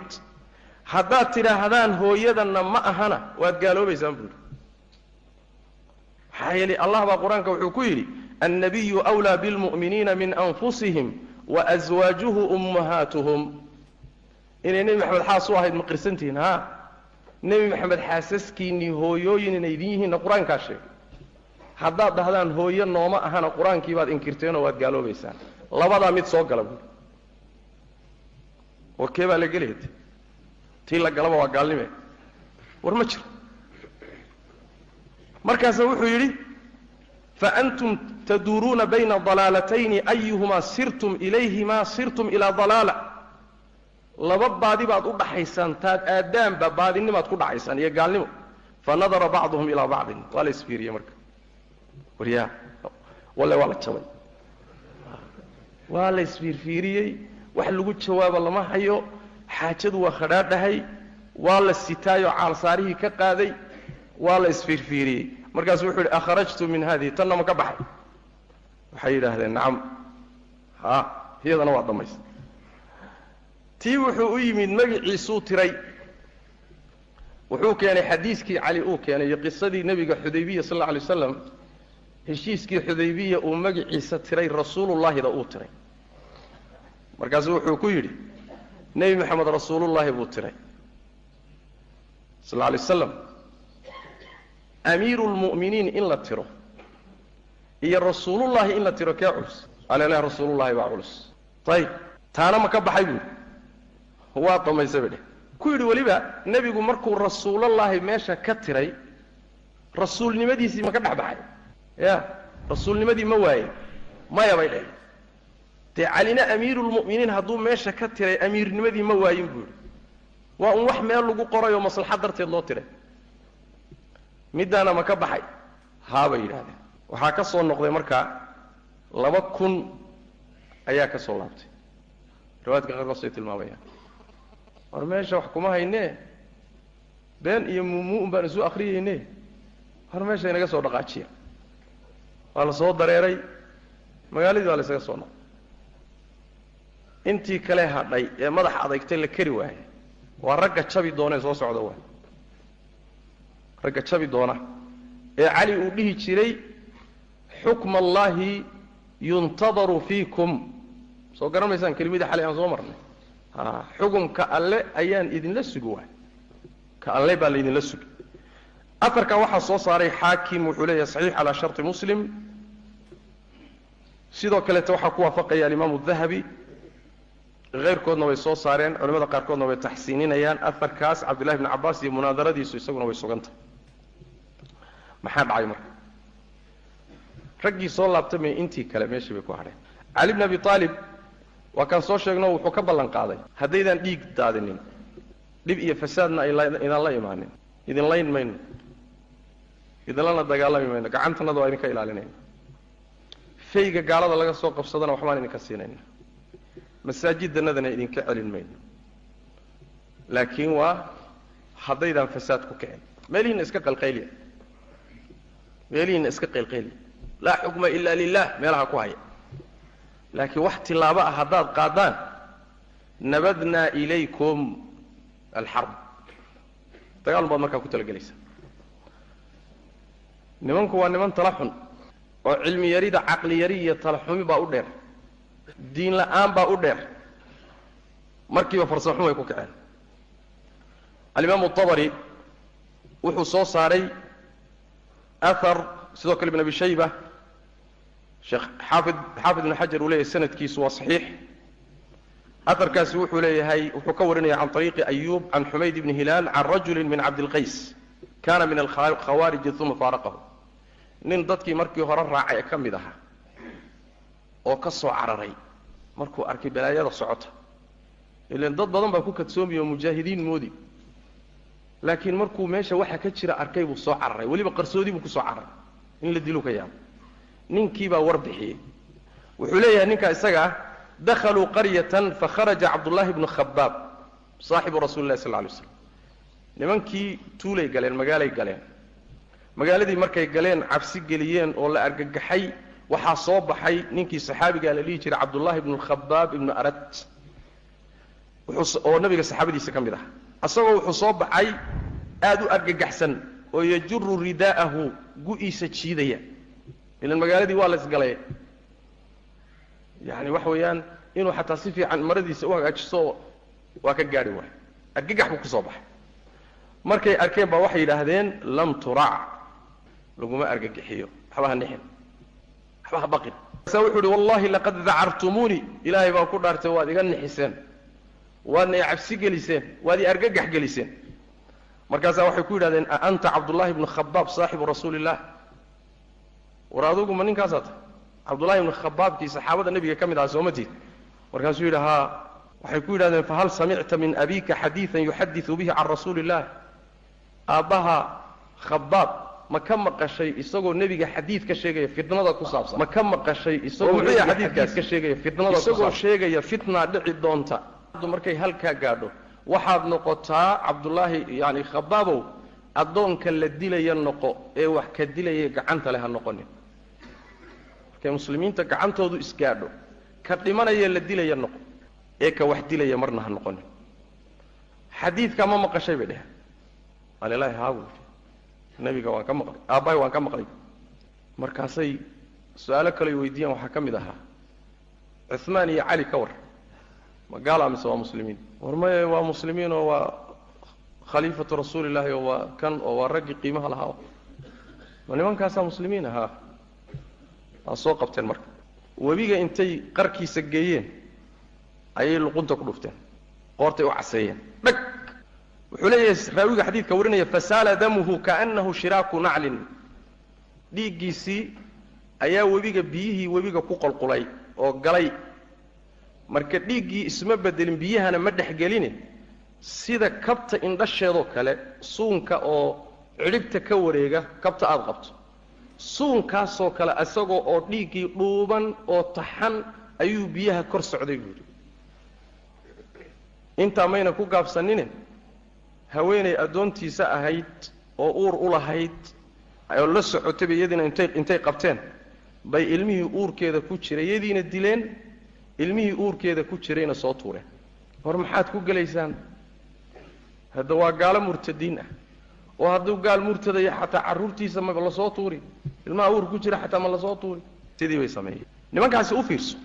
Haddaad tidhaahdaan hooyadanna ma ahana waad gaaloobaysaan buuhi maxaa yeelay allah baa qur'aanka wuxuu ku yidhi annabiyu wlaa bilmu'miniina min anfusihim waaswaajuhu ummahaatuhum inay nebi maxamed xaas u ahayd ma qirsantihiin ha nebi maxamed xaasaskiinnii hooyooyin inay idin yihiinna qur'aankaa sheegay haddaad dhahdaan hooyo nooma ahana qur'aankii baad inkirteenoo waad gaaloobaysaan labadaa mid soo gala buui oo kee baa la gelaya tii la galaba waa gaalnime war ma jiro markaasa wuxuu yidhi faantum taduuruuna bayna dalaalatayni ayuhumaa sirtum ilayhimaa sirtum ilaa dalaala laba baadi baad u dhaxaysaan taad aadaanba baadinimaad ku dhacaysaan iyo gaalnimo fanadara bacduhum ilaa bacdin waa la isfiiriyey marka waryaa walle waa la jabay waa la isfiirfiiriyey wax lagu jawaabo lama hayo xaajadu waa khadhaadhahay waa la sitaayoo caalsaarihii ka qaaday waa la isfiirfiiriyey markaasu wuxuu yidhi akhrajtu min hadihi tanna ma ka baxay? Waxay yidhaahdeen nacam ha iyadana waa dhammaysta tii wuxuu u yimid magiciisuu tiray. Wuxuu keenay xadiiskii cali uu keenay iyo qisadii nebiga xudaybiya sal alla alay waslam heshiiskii xudaybiya uu magiciisa tiray rasuulullaahida uu tiray. Markaasu wuxuu ku yidhi nebi maxamed rasuulullaahi buu tiray sal alla alay waslam amiiru lmu'miniin in la tiro. Iyo rasuulullaahi in la tiro kee culus? Aleleh rasuulullahi baa culus. Ayib taana ma ka baxay buuhi waa dhammaysaba dheh ku yidhi weliba nebigu markuu rasuulullaahi meesha ka tiray rasuulnimadiisii ma ka dhex baxay. Ya rasuulnimadii ma waaye maya bay dheh dee calina amiirulmu'miniin hadduu meesha ka tiray amiirnimadii ma waayin buu yidhi. Waa un wax meel lagu qorayoo maslaxad darteed loo tiray middaana ma ka baxay? Haabay yidhahdeen waxaa ka soo noqday markaa laba kun ayaa ka soo laabtay. Riwaayadka qaarkoosay tilmaamayaan war meesha wax kuma haynee been iyo muumuun baan isu akriyayne war meesha inaga soo dhaqaajiya. Waa la soo dareeray. Magaaladii waa la isaga soo noqday. Intii kale hadhay ee madaxa adagtay la kari waayey. Waa ragga jabi doonee soo socda waay ragga jabi doona. Ee cali uu dhihi jiray xukma allaahi yuntadaru fiikum. Soo garan maysaan kelimadii xalay aan soo marnay. Xukumka alle ayaan idinla sugi waay. Ka alle baa laydinla sugi. Aarkan waxaa soo saaray xaakim wuxuu leeyahay saxiix calaa sharti muslim. Sidoo kaleete waxaa ku waafaqaya alimaamu dahabi. Keyrkoodna way soo saareen culamada qaarkoodna way taxsiininayaan. Aarkaas cabdullahi bni cabaas iyo munaadaradiisu isaguna way sugantah maxaa dhacay marka? Raggii soo laabtamay intii kale meeshii bay ku hadheen. Cali bni abi aalib waa kaan soo sheegno wuxuu ka ballan qaaday. Haddaydaan dhiig daadinin dhib iyo fasaadna aydaan la imaanin. Idin layn mayno. Idinlana dagaalami mayno. Gacantanada waa idinka ilaalinayna. Fayga gaalada laga soo qabsadana waxbaan idinka siinayna masaajidanadana idinka celin mayno. Laakiin waa haddaydaan fasaad ku kicin. Meelihiinna iska qalqayliya meelihiinna iska qaylqayliya laa xukma ila lilah meelaha ku haya. Laakiin wax tilaabo ah haddaad qaadaan nabadnaa ilaykum alxarb. Dagaalun baad markaa ku talagelaysaa nimanku waa niman tala xun oo cilmi yarida caqli yari iyo tala xumi baa u dheer. Diin la'aan baa u dheer. Markiiba farsamo xun way ku kaceen. Alimaamu abari wuxuu soo saaray ahar sidoo kale ibn abi shayba sheekh xaafid xaafid ibn xajar uu leeyahay sanadkiisu waa saxiix. Aharkaasi wuxuu leeyahay wuxuu ka warinaya can ariiqi ayub can xumayd ibni hilaal can rajuli min cabdilqays kana min alkhawaariji uma faaraqahu. Nin dadkii markii hore raacay ka mid ahaa oo ka soo cararay markuu arkay balaayada socota. Ilan dad badan baa ku kadsoomiya oo mujaahidiin moodi laakiin markuu meesha waxa ka jira arkay buu soo cararay weliba qarsoodii buu ku soo cararay in la diluu ka yaabo ninkiibaa war bixiyey. Wuxuu leeyahay ninkaa isaga ah dakhaluu qaryatan fakharaja cabdullaahi bnu khabaab saaxibu rasuli sal alay slam nimankii tuulay galeen magaalay galeen. Magaaladii markay galeen cabsi geliyeen oo la argagaxay waxaa soo baxay ninkii saxaabigaa la dhihi jiray cabdullaahi ibnu khabaab ibnu arad. Oo nabiga saxaabadiisa ka mid ah asagoo wuxuu soo baxay aada u argagaxsan oo yajuru ridaa'ahu gu-iisa jiidaya. Ilan magaaladii waa la isgalay yani waxa weeyaan inuu xataa si fiican maradiisa u hagaajiso waa ka gaari waay. Argagax buu ku soo baxay. Markay arkeen baa waxay yidhaahdeen lam turac. Laguma argagixiyo. Waxba ha nixin. Waxba ha baqin. Wuxuu uhi wallahi laqad dacartumuunii ilaahay baa ku dhaartay waad iga nixiseen waadna cabsi geliseen waad i argagax geliseen markaasaa waxay ku yidhahdeen a anta cabdullahi bnu khabaab saaxibu rasuuli illah war adugu ma ninkaasaa tahay. Cabdullahi ibnu khabaabkii saxaabada nebiga ka mid aha sooma tiid markaasuu yidhi haa. Waxay ku yidhahdeen fahal samicta min abika xadiidan yuxadiu bihi can rasuuli illah aabbaha khabaab ma ka maqashay isagoo nebiga xadiid ka sheegaya fitnada ku saabsan? Ma ka maqashay isagoo nebiga xadiid ka sheegaya fitnada isagoo sheegaya fitnaa dhici doonta markay halkaa gaadho. Waxaad noqotaa cabdullaahi yani khabaabow addoonka la dilaya noqo ee wax ka dilaya gacanta leh ha noqonin. Markay muslimiinta gacantoodu isgaadho ka dhimanaya la dilaya noqo ee ka wax dilaya marna ha noqonin. Xadiidkaa ma maqashay bay dheheen alilaahi haabu nebiga waan ka maqlay aabbahay waan ka maqlay. Markaasay su'aalo kale weydiiyaan waxaa ka mid ahaa cuhmaan iyo cali ka war ma gaala mise waa muslimiin? War maye waa muslimiin oo waa khaliifatu rasuuli llahi oo waa kan oo waa raggii qiimaha lahaa. Ma nimankaasaa muslimiin ahaa waa soo qabteen marka. Webiga intay qarkiisa geeyeen ayay luqunta ku dhufteen. Qoortay u caseeyeen. Dhag! Wuxuu leeyahay raawiga xadiidka warinaya fasaala damuhu kaanahu shiraaku naclin. Dhiiggiisii ayaa webiga biyihii webiga ku qolqulay oo galay marka dhiiggii isma bedelin biyahana ma dhexgeline sida kabta indhasheedoo kale suunka oo cidhibta ka wareega kabta aada qabto. Suunkaasoo kale isagoo oo dhiiggii dhuuban oo taxan ayuu biyaha kor socday buuhi intaa mayna ku gaabsanine haweenay addoontiisa ahayd oo uur u lahayd oo la socotayba iyadiina intay intay qabteen. Bay ilmihii uurkeeda ku jiray iyadiina dileen ilmihii uurkeeda ku jirayna soo tuureen. Hor maxaad ku gelaysaan hadda waa gaalo murtadiin ah. Oo hadduu gaal murtadaya xataa carruurtiisa ma la soo tuuri ilmaha uur ku jira xataa ma la soo tuuri sidii bay sameeyeen. Nimankaasi u fiirso.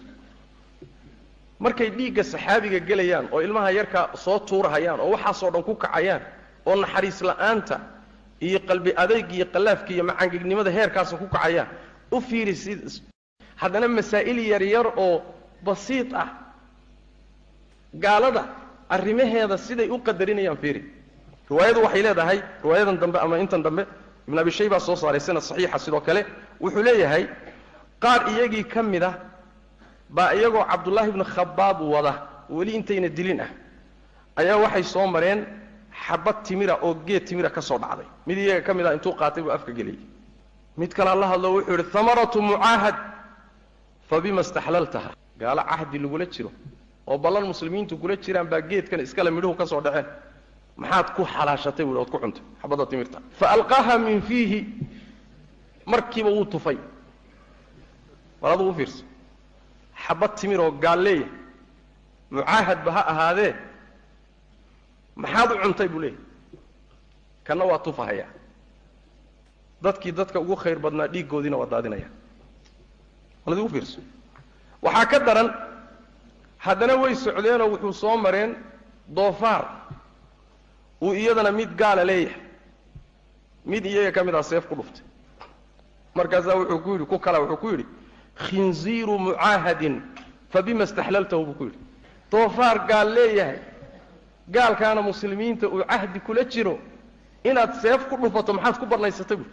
Markay dhiigga saxaabiga gelayaan oo ilmaha yarkaa soo tuurahayaan oo waxaasoo dhan ku kacayaan oo naxariis la'aanta iyo qalbi adayg iyo qallaafka iyo macangegnimada heerkaasa ku kacayaan u fiiri si haddana masaa'il yaryar oo basiid ah. Gaalada arrimaheeda siday u qadarinayaan fiiri. Riwaayadu waxay leedahay riwaayadan dambe ama intan dambe ibn abi shaybaa soo saaray sanad saxiixa sidoo kale wuxuu leeyahay qaar iyagii ka mid ah baa iyagoo cabdullaahi ibnu khabaab wada weli intayna dilin ah ayaa waxay soo mareen xabad timira oo geed timira ka soo dhacday. Mid iyaga ka mid ah intuu qaatay buu afka geliyey. Mid kalea la hadlo wuxuu yidhi hamaratu mucaahad fa bima istaxlaltaha gaalo cahdi lagula jiro oo ballan muslimiintu kula jiraan baa geedkan iskale midhuhu ka soo dhaceen. Maxaad ku xalaashatay buui ood ku cuntay xabadda timirta. Fa alqaaha min fiihi markiiba wuu tufay. War aduu u fiirso. Xabad timiroo gaalleeya mucaahadba ha ahaadee. Maxaad u cuntay buu leeyahy kanna waa tufahaya dadkii dadka ugu khayr badnaa dhiiggoodiina waa daadinaya. War u fiirso waxaa ka daran haddana way socdeenoo wuxuu soo mareen doofaar. Uu iyadana mid gaala leeyahay. Mid iyaga ka mid ah seef ku dhuftay. Markaasaa wuxuu ku yidhi ku kala wuxuu ku yidhi khinziiru mucaahadin fa bima istaxlaltahu? Buu ku yidhi doofaar gaal leeyahay. Gaalkaana muslimiinta uu cahdi kula jiro. Inaad seef ku dhufato maxaad ku bannaysatay? Buui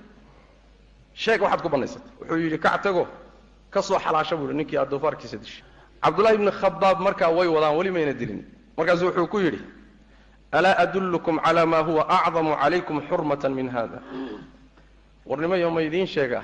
sheeg waxaad ku bannaysatay. Wuxuu yidhi kac ka soo xalaasha buuhi ninkii aad doofaarkiisa dishay. Cabdullahi ibni khabaab markaa way wadaan weli mayna dilin. Markaasu wuxuu ku yidhi alaa adullukum calaa maa huwa acdamu calaykum xurmatan min hada warnimayo ma idiin sheegaa